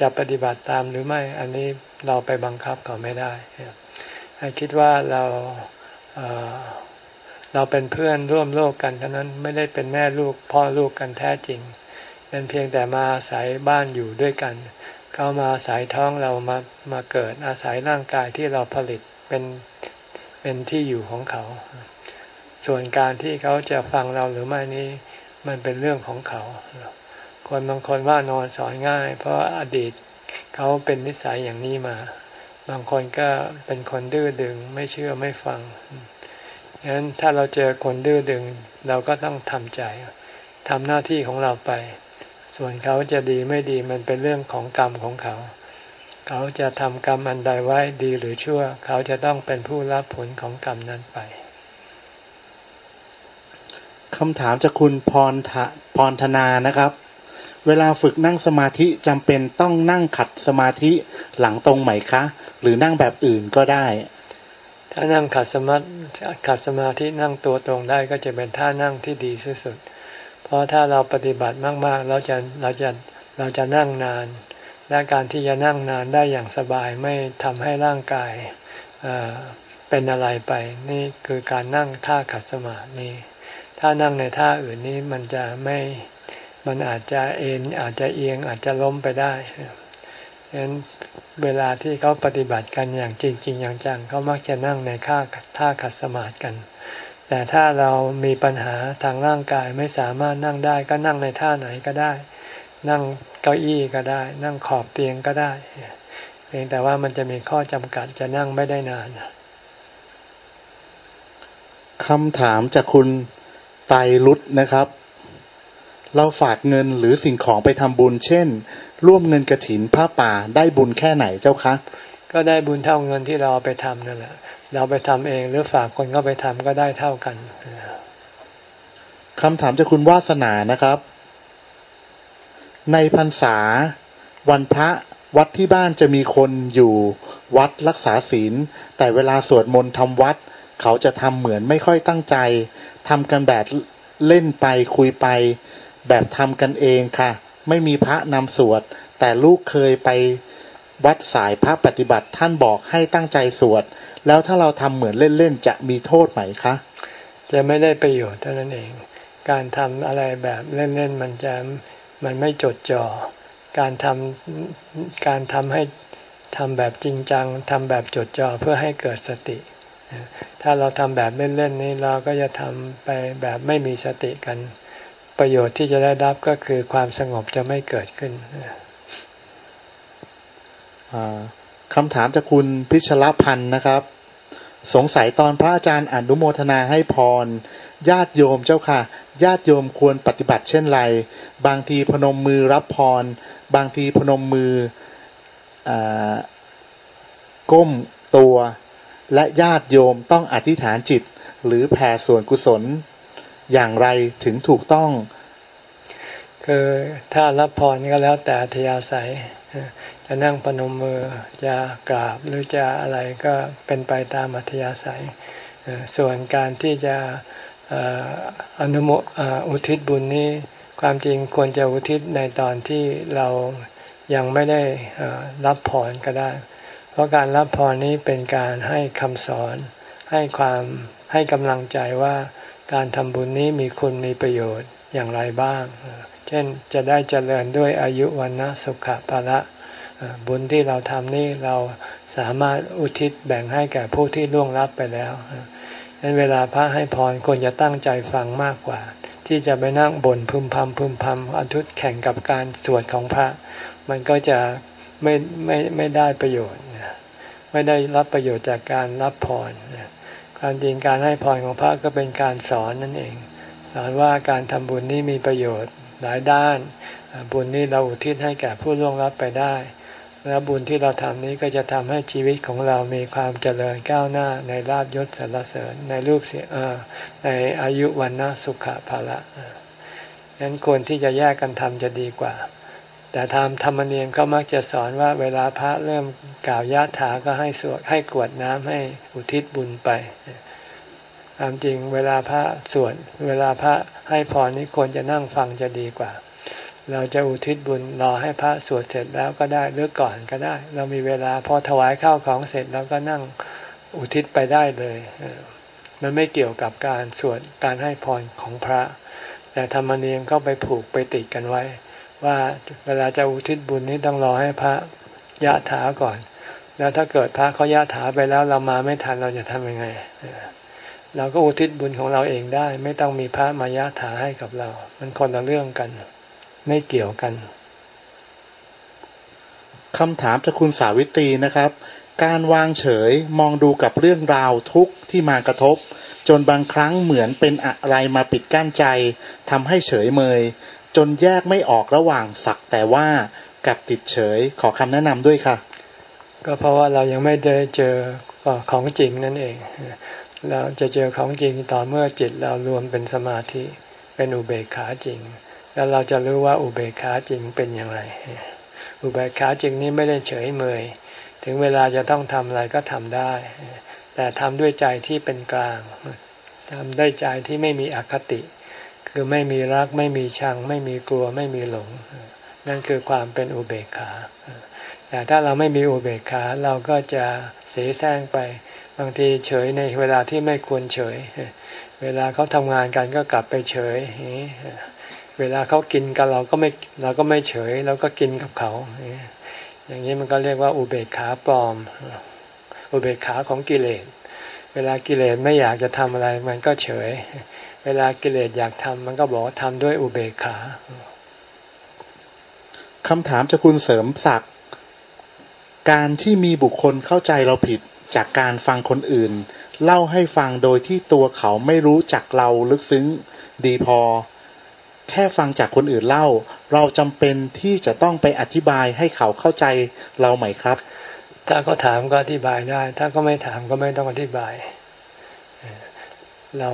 จะปฏิบัติตามหรือไม่อันนี้เราไปบังคับเขาไม่ได้ให้คิดว่าเราเราเป็นเพื่อนร่วมโลกกันเท่านั้นไม่ได้เป็นแม่ลูกพ่อลูกกันแท้จริงเป็นเพียงแต่มาอาศัยบ้านอยู่ด้วยกัน เขามาอาศัยท้องเรามามาเกิดอาศัยร่างกายที่เราผลิตเป็นเป็นที่อยู่ของเขา ส่วนการที่เขาจะฟังเราหรือไม่นี้มันเป็นเรื่องของเขา คนบางคนว่านอนสอนง่าย เพราะอดีตเขาเป็นนิสัยอย่างนี้มา บางคนก็เป็นคนดื้อดึงไม่เชื่อไม่ฟังฉะนั้นถ้าเราเจอคนดื้อดึง เราก็ต้องทำใจทำหน้าที่ของเราไป ส่วนเขาจะดีไม่ดีมันเป็นเรื่องของกรรมของเขา เขาจะทำกรรมอันใดไว้ดีหรือชั่ว เขาจะต้องเป็นผู้รับผลของกรรมนั้นไปคำถามจากคุณพรพรธนานะครับ เวลาฝึกนั่งสมาธิจำเป็นต้องนั่งขัดสมาธิหลังตรงไหมคะ หรือนั่งแบบอื่นก็ได้ ถ้านั่งขัดสมาขัดสมาธินั่งตัวตรงได้ก็จะเป็นท่านั่งที่ดีที่สุด เพราะถ้าเราปฏิบัติมากๆเราจะเราจะเราจะนั่งนาน และการที่จะนั่งนานได้อย่างสบายไม่ทำให้ร่างกายเป็นอะไรไป นี่คือการนั่งท่าขัดสมาธินี่ถ้านั่งในท่าอื่นนี้มันจะไม่มันอาจจะเอ็นอาจจะเอียงอาจจะล้มไปได้ฉะนั้นเวลาที่เขาปฏิบัติกันอย่างจริงจริงอย่างจังเขามักจะนั่งในท่าท่าขัดสมาธิกัน แต่ถ้าเรามีปัญหาทางร่างกายไม่สามารถนั่งได้ก็นั่งในท่าไหนก็ได้ นั่งเก้าอี้ก็ได้ นั่งขอบเตียงก็ได้ เพียงแต่ว่ามันจะมีข้อจำกัดจะนั่งไม่ได้นานคำถามจากคุณไตรุษนะครับ เราฝากเงินหรือสิ่งของไปทำบุญ เช่น ร่วมเงินกระถินผ้าป่าได้บุญแค่ไหนเจ้าคะ ก็ได้บุญเท่าเงินที่เราไปทำนั่นแหละ เราไปทำเองหรือฝากคนก็ไปทำก็ได้เท่ากันคำถามจากคุณวาสนานะครับ ในพรรษา วันพระวัดที่บ้านจะมีคนอยู่วัดรักษาศีล แต่เวลาสวดมนต์ทำวัด เขาจะทำเหมือนไม่ค่อยตั้งใจทำกันแบบเล่นไปคุยไป แบบทำกันเองค่ะ ไม่มีพระนำสวด แต่ลูกเคยไปวัดสายพระปฏิบัติท่านบอกให้ตั้งใจสวด แล้วถ้าเราทำเหมือนเล่นๆจะมีโทษไหมคะ จะไม่ได้ประโยชน์เท่านั้นเอง การทำอะไรแบบเล่นๆมันจะมันไม่จดจอ่อ การทำการทำให้ทำแบบจริงจังทำแบบจดจ่อเพื่อให้เกิดสติ ถ้าเราทำแบบเล่นๆนี้เราก็จะทำไปแบบไม่มีสติกัน ประโยชน์ที่จะได้รับก็คือความสงบจะไม่เกิดขึ้นคำถามจากคุณพิชลพันธ์นะครับ สงสัยตอนพระอาจารย์อนุโมทนาให้พร ญาติโยมเจ้าค่ะ ญาติโยมควรปฏิบัติเช่นไร บางทีพนมมือรับพร บางทีพนมมืออก้มตัว และญาติโยมต้องอธิษฐานจิต หรือแผ่ส่วนกุศล อย่างไรถึงถูกต้อง คือถ้ารับพรก็แล้วแต่ทยาศัย จะนั่งพนมมือจะกราบหรือจะอะไรก็เป็นไปตามอัธยาศัย ส่วนการที่จะอนุโมอุทิศบุญนี้ ความจริงควรจะอุทิศในตอนที่เรายังไม่ได้รับพรก็ได้ เพราะการรับพรนี้เป็นการให้คำสอน ให้ความให้กำลังใจว่าการทำบุญนี้มีคุณมีประโยชน์อย่างไรบ้าง เช่นจะได้เจริญด้วยอายุวันนะสุขภาละ บุญที่เราทำนี่เราสามารถอุทิศแบ่งให้แก่ผู้ที่ล่วงลับไปแล้วดังนั้นเวลาพระให้พรควรจะตั้งใจฟังมากกว่า ที่จะไปนั่งบ่นพึมพำพึมพำอทุตแข่งกับการสวดของพระ มันก็จะไม่ไม่ไม่ได้ประโยชน์ไม่ได้รับประโยชน์จากการรับพรความจริงการให้พรของพระก็เป็นการสอนนั่นเอง สอนว่าการทำบุญนี้มีประโยชน์หลายด้าน บุญนี้เราอุทิศให้แก่ผู้ล่วงลับไปได้ และบุญที่เราทำนี้ก็จะทำให้ชีวิตของเรามีความเจริญก้าวหน้าในลาบยศสรรเสริญในรูปเสียในอายุวันนะสุขภาละฉะนั้นควรที่จะแยกกันทำจะดีกว่า แต่ทำธรรมเนียมเขามักจะสอนว่าเวลาพระเริ่มกล่าวยะถาก็ให้สวดให้กวดน้ำให้อุทิศบุญไปความจริงเวลาพระสวดเวลาพระให้พรนี้ควรจะนั่งฟังจะดีกว่า เราจะอุทิศบุญรอให้พระสวดเสร็จแล้วก็ได้หรือก่อนก็ได้ เรามีเวลาพอถวายข้าวของเสร็จเราก็นั่งอุทิศไปได้เลยมันไม่เกี่ยวกับการสวดการให้พรของพระ แต่ธรรมเนียมก็ไปผูกไปติดกันไว้ ว่าเวลาจะอุทิศบุญนี้ต้องรอให้พระยะถาก่อน แล้วถ้าเกิดพระเขายะถาไปแล้วเรามาไม่ทันเราจะทำยังไงเราก็อุทิศบุญของเราเองได้ ไม่ต้องมีพระมายาถาให้กับเรา มันคนละเรื่องกัน ไม่เกี่ยวกันคำถามจากคุณสาวิตรีนะครับ การวางเฉยมองดูกับเรื่องราวทุกข์ที่มากระทบ จนบางครั้งเหมือนเป็นอะไรมาปิดกั้นใจทำให้เฉยเมย จนแยกไม่ออกระหว่างสักแต่ว่ากับติดเฉยขอคำแนะนำด้วยค่ะ ก็เพราะว่าเรายังไม่ได้เจอของจริงนั่นเอง เราจะเจอของจริงต่อเมื่อจิตเรารวมเป็นสมาธิเป็นอุเบกขาจริง แล้วเราจะรู้ว่าอุเบกขาจริงเป็นอย่างไร อุเบกขาจริงนี้ไม่ได้เฉยเมย ถึงเวลาจะต้องทำอะไรก็ทำได้ แต่ทำด้วยใจที่เป็นกลางทำได้ใจที่ไม่มีอคติ คือไม่มีรัก ไม่มีชัง ไม่มีกลัว ไม่มีหลง นั่นคือความเป็นอุเบกขา แต่ถ้าเราไม่มีอุเบกขาเราก็จะเสียแซงไป บางทีเฉยในเวลาที่ไม่ควรเฉย เวลาเขาทำงานกันก็กลับไปเฉย เวลาเขากินกันเราก็ไม่เราก็ไม่เฉยเราก็กินกับเขา อย่างนี้มันก็เรียกว่าอุเบกขาปลอม อุเบกขาของกิเลส เวลากิเลสไม่อยากจะทำอะไร มันก็เฉย เวลากิเลสอยากทำมันก็บอกทำด้วยอุเบกขาคำถามจากคุณเสริมศักดิ์การที่มีบุคคลเข้าใจเราผิดจากการฟังคนอื่น เล่าให้ฟังโดยที่ตัวเขาไม่รู้จักเราลึกซึ้งดีพอ แค่ฟังจากคนอื่นเล่า เราจำเป็นที่จะต้องไปอธิบายให้เขาเข้าใจเราไหมครับ ถ้าเขาถามก็อธิบายได้ ถ้าก็ไม่ถามก็ไม่ต้องอธิบาย เรา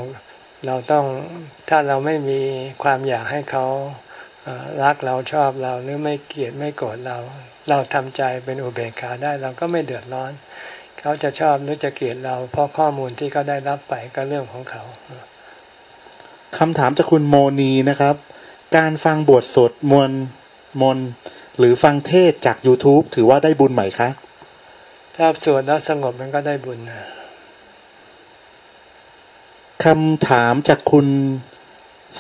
เราต้องถ้าเราไม่มีความอยากให้เขารักเราชอบเราหรือไม่เกลียดไม่โกรธเรา เราทำใจเป็นอุเบกขาได้เราก็ไม่เดือดร้อน เขาจะชอบหรือจะเกลียดเรา เพราะข้อมูลที่เขาได้รับไปก็เรื่องของเขา คำถามจากคุณโมนีนะครับ การฟังบทสดมวลมนหรือฟังเทศจาก YouTube ถือว่าได้บุญไหมคะ ถ้าสวดแล้วสงบมันก็ได้บุญนะคำถามจากคุณ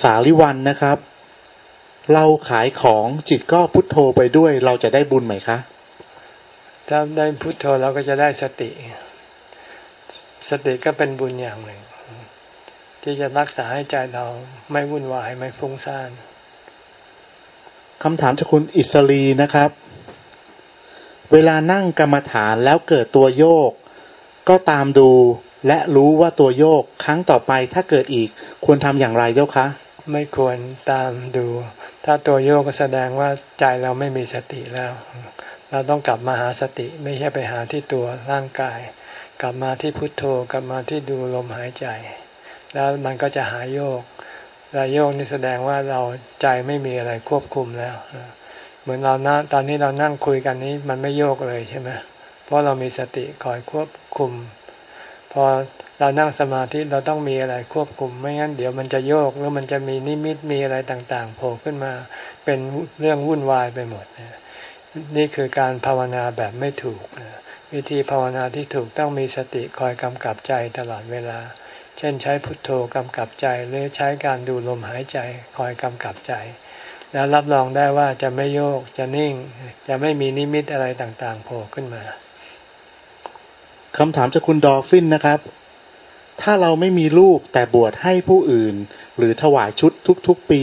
สาลิวันนะครับ เราขายของจิตก็พุทโธไปด้วย เราจะได้บุญไหมคะ ถ้าได้พุทโธเราก็จะได้สติ สติก็เป็นบุญอย่างหนึ่ง ที่จะรักษาให้ใจเราไม่วุ่นวายไม่ฟุ้งซ่านคำถามจากคุณอิสรีนะครับ เวลานั่งกรรมฐานแล้วเกิดตัวโยก ก็ตามดูและรู้ว่าตัวโยกครั้งต่อไปถ้าเกิดอีกควรทำอย่างไรเจ้าคะ ไม่ควรตามดู ถ้าตัวโยกก็แสดงว่าใจเราไม่มีสติแล้ว เราต้องกลับมาหาสติไม่ใช่ไปหาที่ตัวร่างกาย กลับมาที่พุทโธกลับมาที่ดูลมหายใจ แล้วมันก็จะหายโยกแล้วโยกนี่แสดงว่าเราใจไม่มีอะไรควบคุมแล้ว เหมือนเรานะตอนนี้เรานั่งคุยกันนี้มันไม่โยกเลยใช่ไหมเพราะเรามีสติคอยควบคุม พอเรานั่งสมาธิเราต้องมีอะไรควบคุม ไม่งั้นเดี๋ยวมันจะโยกหรือมันจะมีนิมิตมีอะไรต่างๆโผล่ขึ้นมาเป็นเรื่องวุ่นวายไปหมด นี่คือการภาวนาแบบไม่ถูก วิธีภาวนาที่ถูกต้องมีสติคอยกำกับใจตลอดเวลา เช่นใช้พุทโธกำกับใจหรือใช้การดูลมหายใจคอยกำกับใจ แล้วรับรองได้ว่าจะไม่โยกจะนิ่ง จะไม่มีนิมิตอะไรต่างๆโผล่ขึ้นมาคำถามจากคุณดอฟินนะครับ ถ้าเราไม่มีลูกแต่บวชให้ผู้อื่น หรือถวายชุดทุกๆปี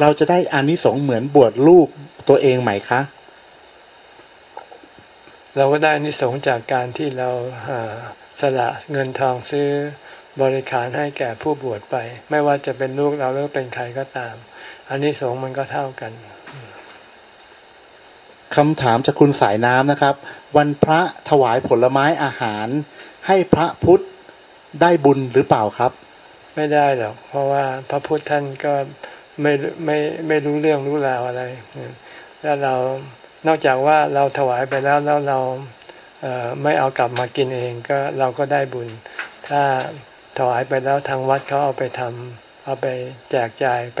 เราจะได้อานิสงส์เหมือนบวชลูกตัวเองไหมคะ เราก็ได้อานิสงส์จากการที่เราสละเงินทองซื้อ บริการให้แก่ผู้บวชไป ไม่ว่าจะเป็นลูกเราหรือเป็นใครก็ตามอานิสงส์มันก็เท่ากันคำถามจากคุณสายน้ำนะครับ วันพระถวายผลไม้อาหาร ให้พระพุทธได้บุญหรือเปล่าครับ ไม่ได้หรอกเพราะว่าพระพุทธท่านก็ไม่ไม่ไม่รู้เรื่องรู้ราวอะไร แล้วเรานอกจากว่าเราถวายไปแล้วแล้วเราเไม่เอากลับมากินเองก็เราก็ได้บุญ ถ้า ถวายไปแล้วทางวัดเขาเอาไปทำเอาไปแจกจ่ายไป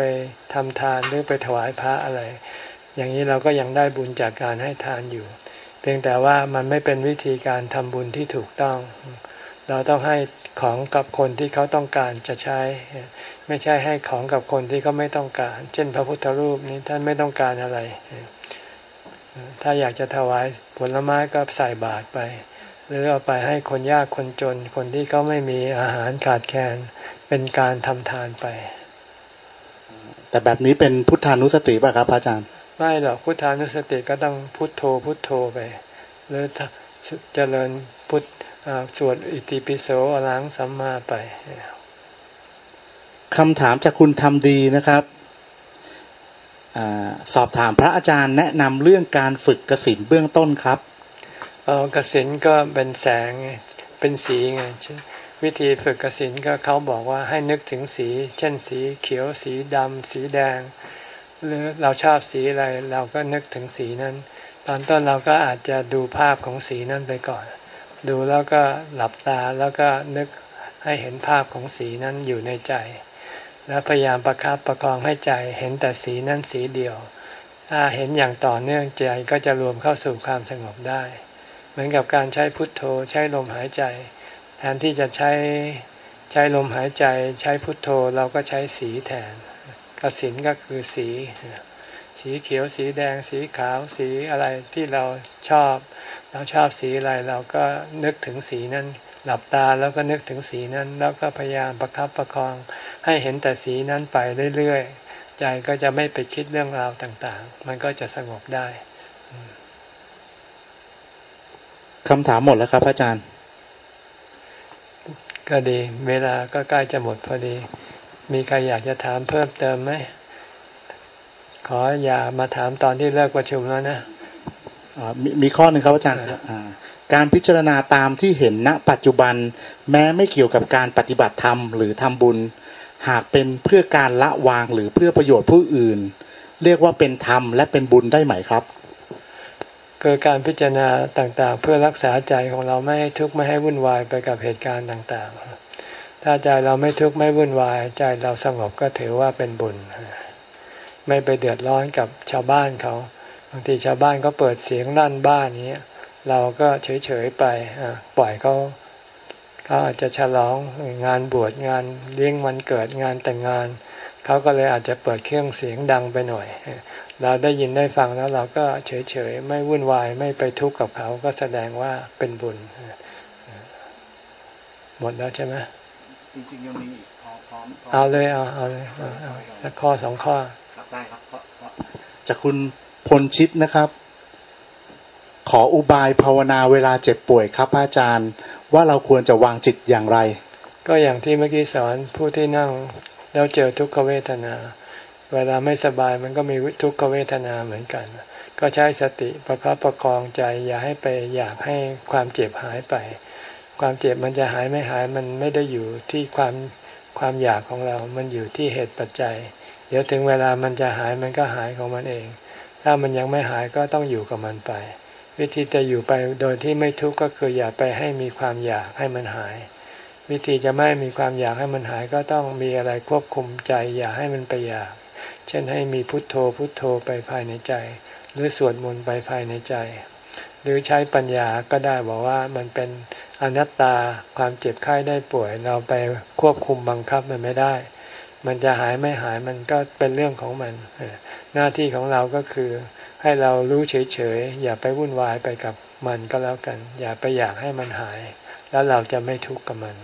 ทำทานหรือไปถวายพระอะไร อย่างนี้เราก็ยังได้บุญจากการให้ทานอยู่ เพียงแต่ว่ามันไม่เป็นวิธีการทำบุญที่ถูกต้อง เราต้องให้ของกับคนที่เขาต้องการจะใช้ ไม่ใช่ให้ของกับคนที่เขาไม่ต้องการ เช่น พระพุทธรูปนี้ท่านไม่ต้องการอะไร ถ้าอยากจะถวายผลไม้ก็ใส่บาตรไป หรือเอาไปให้คนยากคนจน คนที่เขาไม่มีอาหารขาดแคลนเป็นการทำทานไป แต่แบบนี้เป็นพุทธานุสติป่ะครับพระอาจารย์ไม่หรอกพุทธานุสติก็ต้องพุทโธพุทโธไป หรือเจริญพุทสวดอิติปิโสอลังสัมมาไปคำถามจากคุณทำดีนะครับอสอบถามพระอาจารย์แนะนำเรื่องการฝึกกสินเบื้องต้นครับ เออกสินก็เป็นแสงเป็นสีไงวิธีฝึกกสินก็เขาบอกว่าให้นึกถึงสี เช่นสีเขียวสีดำสีแดง หรือเราชอบสีอะไรเราก็นึกถึงสีนั้น ตอนต้นเราก็อาจจะดูภาพของสีนั้นไปก่อน ดูแล้วก็หลับตาแล้วก็นึกให้เห็นภาพของสีนั้นอยู่ในใจ แล้วพยายามประครับประคองให้ใจเห็นแต่สีนั้นสีเดียว ถ้าเห็นอย่างต่อเนื่องใจก็จะรวมเข้าสู่ความสงบได้ เหมือนกับการใช้พุทโธใช้ลมหายใจ แทนที่จะใช้ใช้ลมหายใจใช้พุทโธเราก็ใช้สีแทนกสินก็คือสี สีเขียวสีแดงสีขาวสีอะไรที่เราชอบ เราชอบสีอะไรเราก็นึกถึงสีนั้น หลับตาแล้วก็นึกถึงสีนั้น แล้วก็พยายามประครับประคองให้เห็นแต่สีนั้นไปเรื่อยๆ ใจก็จะไม่ไปคิดเรื่องราวต่างๆ มันก็จะสงบได้ คำถามหมดแล้วครับอาจารย์ ก็ดี เวลาก็ใกล้จะหมดพอดี มีใครอยากจะถามเพิ่มเติมไหม ขออย่ามาถามตอนที่เลิกประชุมแล้วนะมมีข้อหนึ่งครับอาจารย์การพิจารณาตามที่เห็นณ ปัจจุบัน แม้ไม่เกี่ยวกับการปฏิบัติธรรมหรือทำบุญ หากเป็นเพื่อการละวางหรือเพื่อประโยชน์ผู้อื่น เรียกว่าเป็นธรรมและเป็นบุญได้ไหมครับ คือการพิจารณาต่างๆ เพื่อรักษาใจของเราไม่ให้ทุกข์ไม่ให้วุ่นวายไปกับเหตุการณ์ต่างๆ ถ้าใจเราไม่ทุกข์ไม่วุ่นวาย ใจเราสงบก็ถือว่าเป็นบุญ ไม่ไปเดือดร้อนกับชาวบ้านเขา บางทีชาวบ้านก็เปิดเสียงลั่นบ้านนี้เราก็เฉยๆไปปล่อยเขาเขาอาจจะฉลองงานบวชงานเลี้ยงวันเกิดงานแต่งงาน เขาก็เลยอาจจะเปิดเครื่องเสียงดังไปหน่อย เราได้ยินได้ฟังแล้วเราก็เฉยๆ ไม่วุ่นวายไม่ไปทุกข์กับเขาก็แสดงว่าเป็นบุญ หมดแล้วใช่ไหมจริงๆยังมีอีกพร้อมเอาเลยเอาเอาเลยเอาสักข้อสองข้อครับได้ครับจากคุณพลชิตนะครับ ขออุบายภาวนาเวลาเจ็บป่วยครับอาจารย์ ว่าเราควรจะวางจิตอย่างไร ก็อย่างที่เมื่อกี้สอนผู้ที่นั่งแล้วเจอทุกขเวทนา เวลาไม่สบายมันก็มีทุกขเวทนาเหมือนกัน ก็ใช้สติประคับประคองใจ อย่าให้ไปอยากให้ความเจ็บหายไป ความเจ็บมันจะหายไม่หายมันไม่ได้อยู่ที่ความความอยากของเรา มันอยู่ที่เหตุปัจจัย เดี๋ยวถึงเวลามันจะหายมันก็หายของมันเอง ถ้ามันยังไม่หายก็ต้องอยู่กับมันไป วิธีจะอยู่ไปโดยที่ไม่ทุกข์ก็คืออย่าไปให้มีความอยากให้มันหาย วิธีจะไม่มีความอยากให้มันหายก็ต้องมีอะไรควบคุมใจ อย่าให้มันไปอยาก เช่นให้มีพุทโธพุทโธไปภายในใจ หรือสวดมนต์ไปภายในใจ หรือใช้ปัญญาก็ได้บอกว่ามันเป็นอนัตตาความเจ็บไข้ได้ป่วย เราไปควบคุมบังคับมันไม่ได้ มันจะหายไม่หายมันก็เป็นเรื่องของมันหน้าที่ของเราก็คือให้เรารู้เฉยๆอย่าไปวุ่นวายไปกับมันก็แล้วกัน อย่าไปอยากให้มันหาย แล้วเราจะไม่ทุกข์กับมัน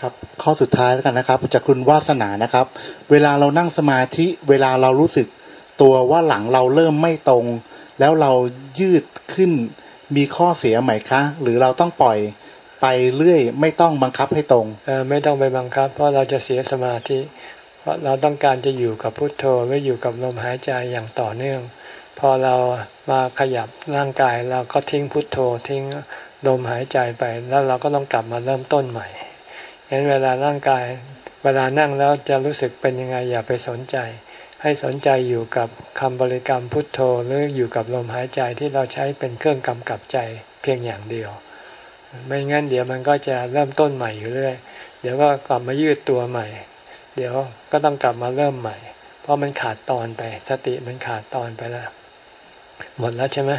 ครับข้อสุดท้ายแล้วกันนะครับจากคุณวาสนานะครับ เวลาเรานั่งสมาธิ เวลาเรารู้สึกตัวว่าหลังเราเริ่มไม่ตรง แล้วเรายืดขึ้นมีข้อเสียไหมคะ หรือเราต้องปล่อยไปเรื่อย ไม่ต้องบังคับให้ตรงเออไม่ต้องไปบังคับ เพราะเราจะเสียสมาธิ เพราะเราต้องการจะอยู่กับพุทโธหรืออยู่กับลมหายใจอย่างต่อเนื่อง พอเรามาขยับร่างกายเราก็ทิ้งพุทโธทิ้งลมหายใจไปแล้วเราก็ต้องกลับมาเริ่มต้นใหม่ เห็นเวลาร่างกาย เวลานั่งแล้วจะรู้สึกเป็นยังไงอย่าไปสนใจ ให้สนใจอยู่กับคำบริกรรมพุทโธหรืออยู่กับลมหายใจที่เราใช้เป็นเครื่องกำกับใจเพียงอย่างเดียว ไม่งั้นเดี๋ยวมันก็จะเริ่มต้นใหม่อยู่เรื่อยเดี๋ยวก็กลับมายืดตัวใหม่ เดี๋ยวก็ต้องกลับมาเริ่มใหม่ เพราะมันขาดตอนไป สติมันขาดตอนไปแล้ว หมดแล้วใช่ไหม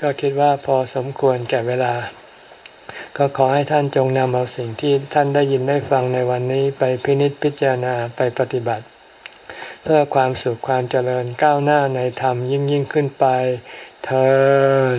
ก็คิดว่าพอสมควรแก่เวลา ก็ขอให้ท่านจงนำเอาสิ่งที่ท่านได้ยินได้ฟังในวันนี้ไปพินิจพิจารณาไปปฏิบัติ เพื่อความสุขความเจริญก้าวหน้าในธรรมยิ่งยิ่งขึ้นไปเทอ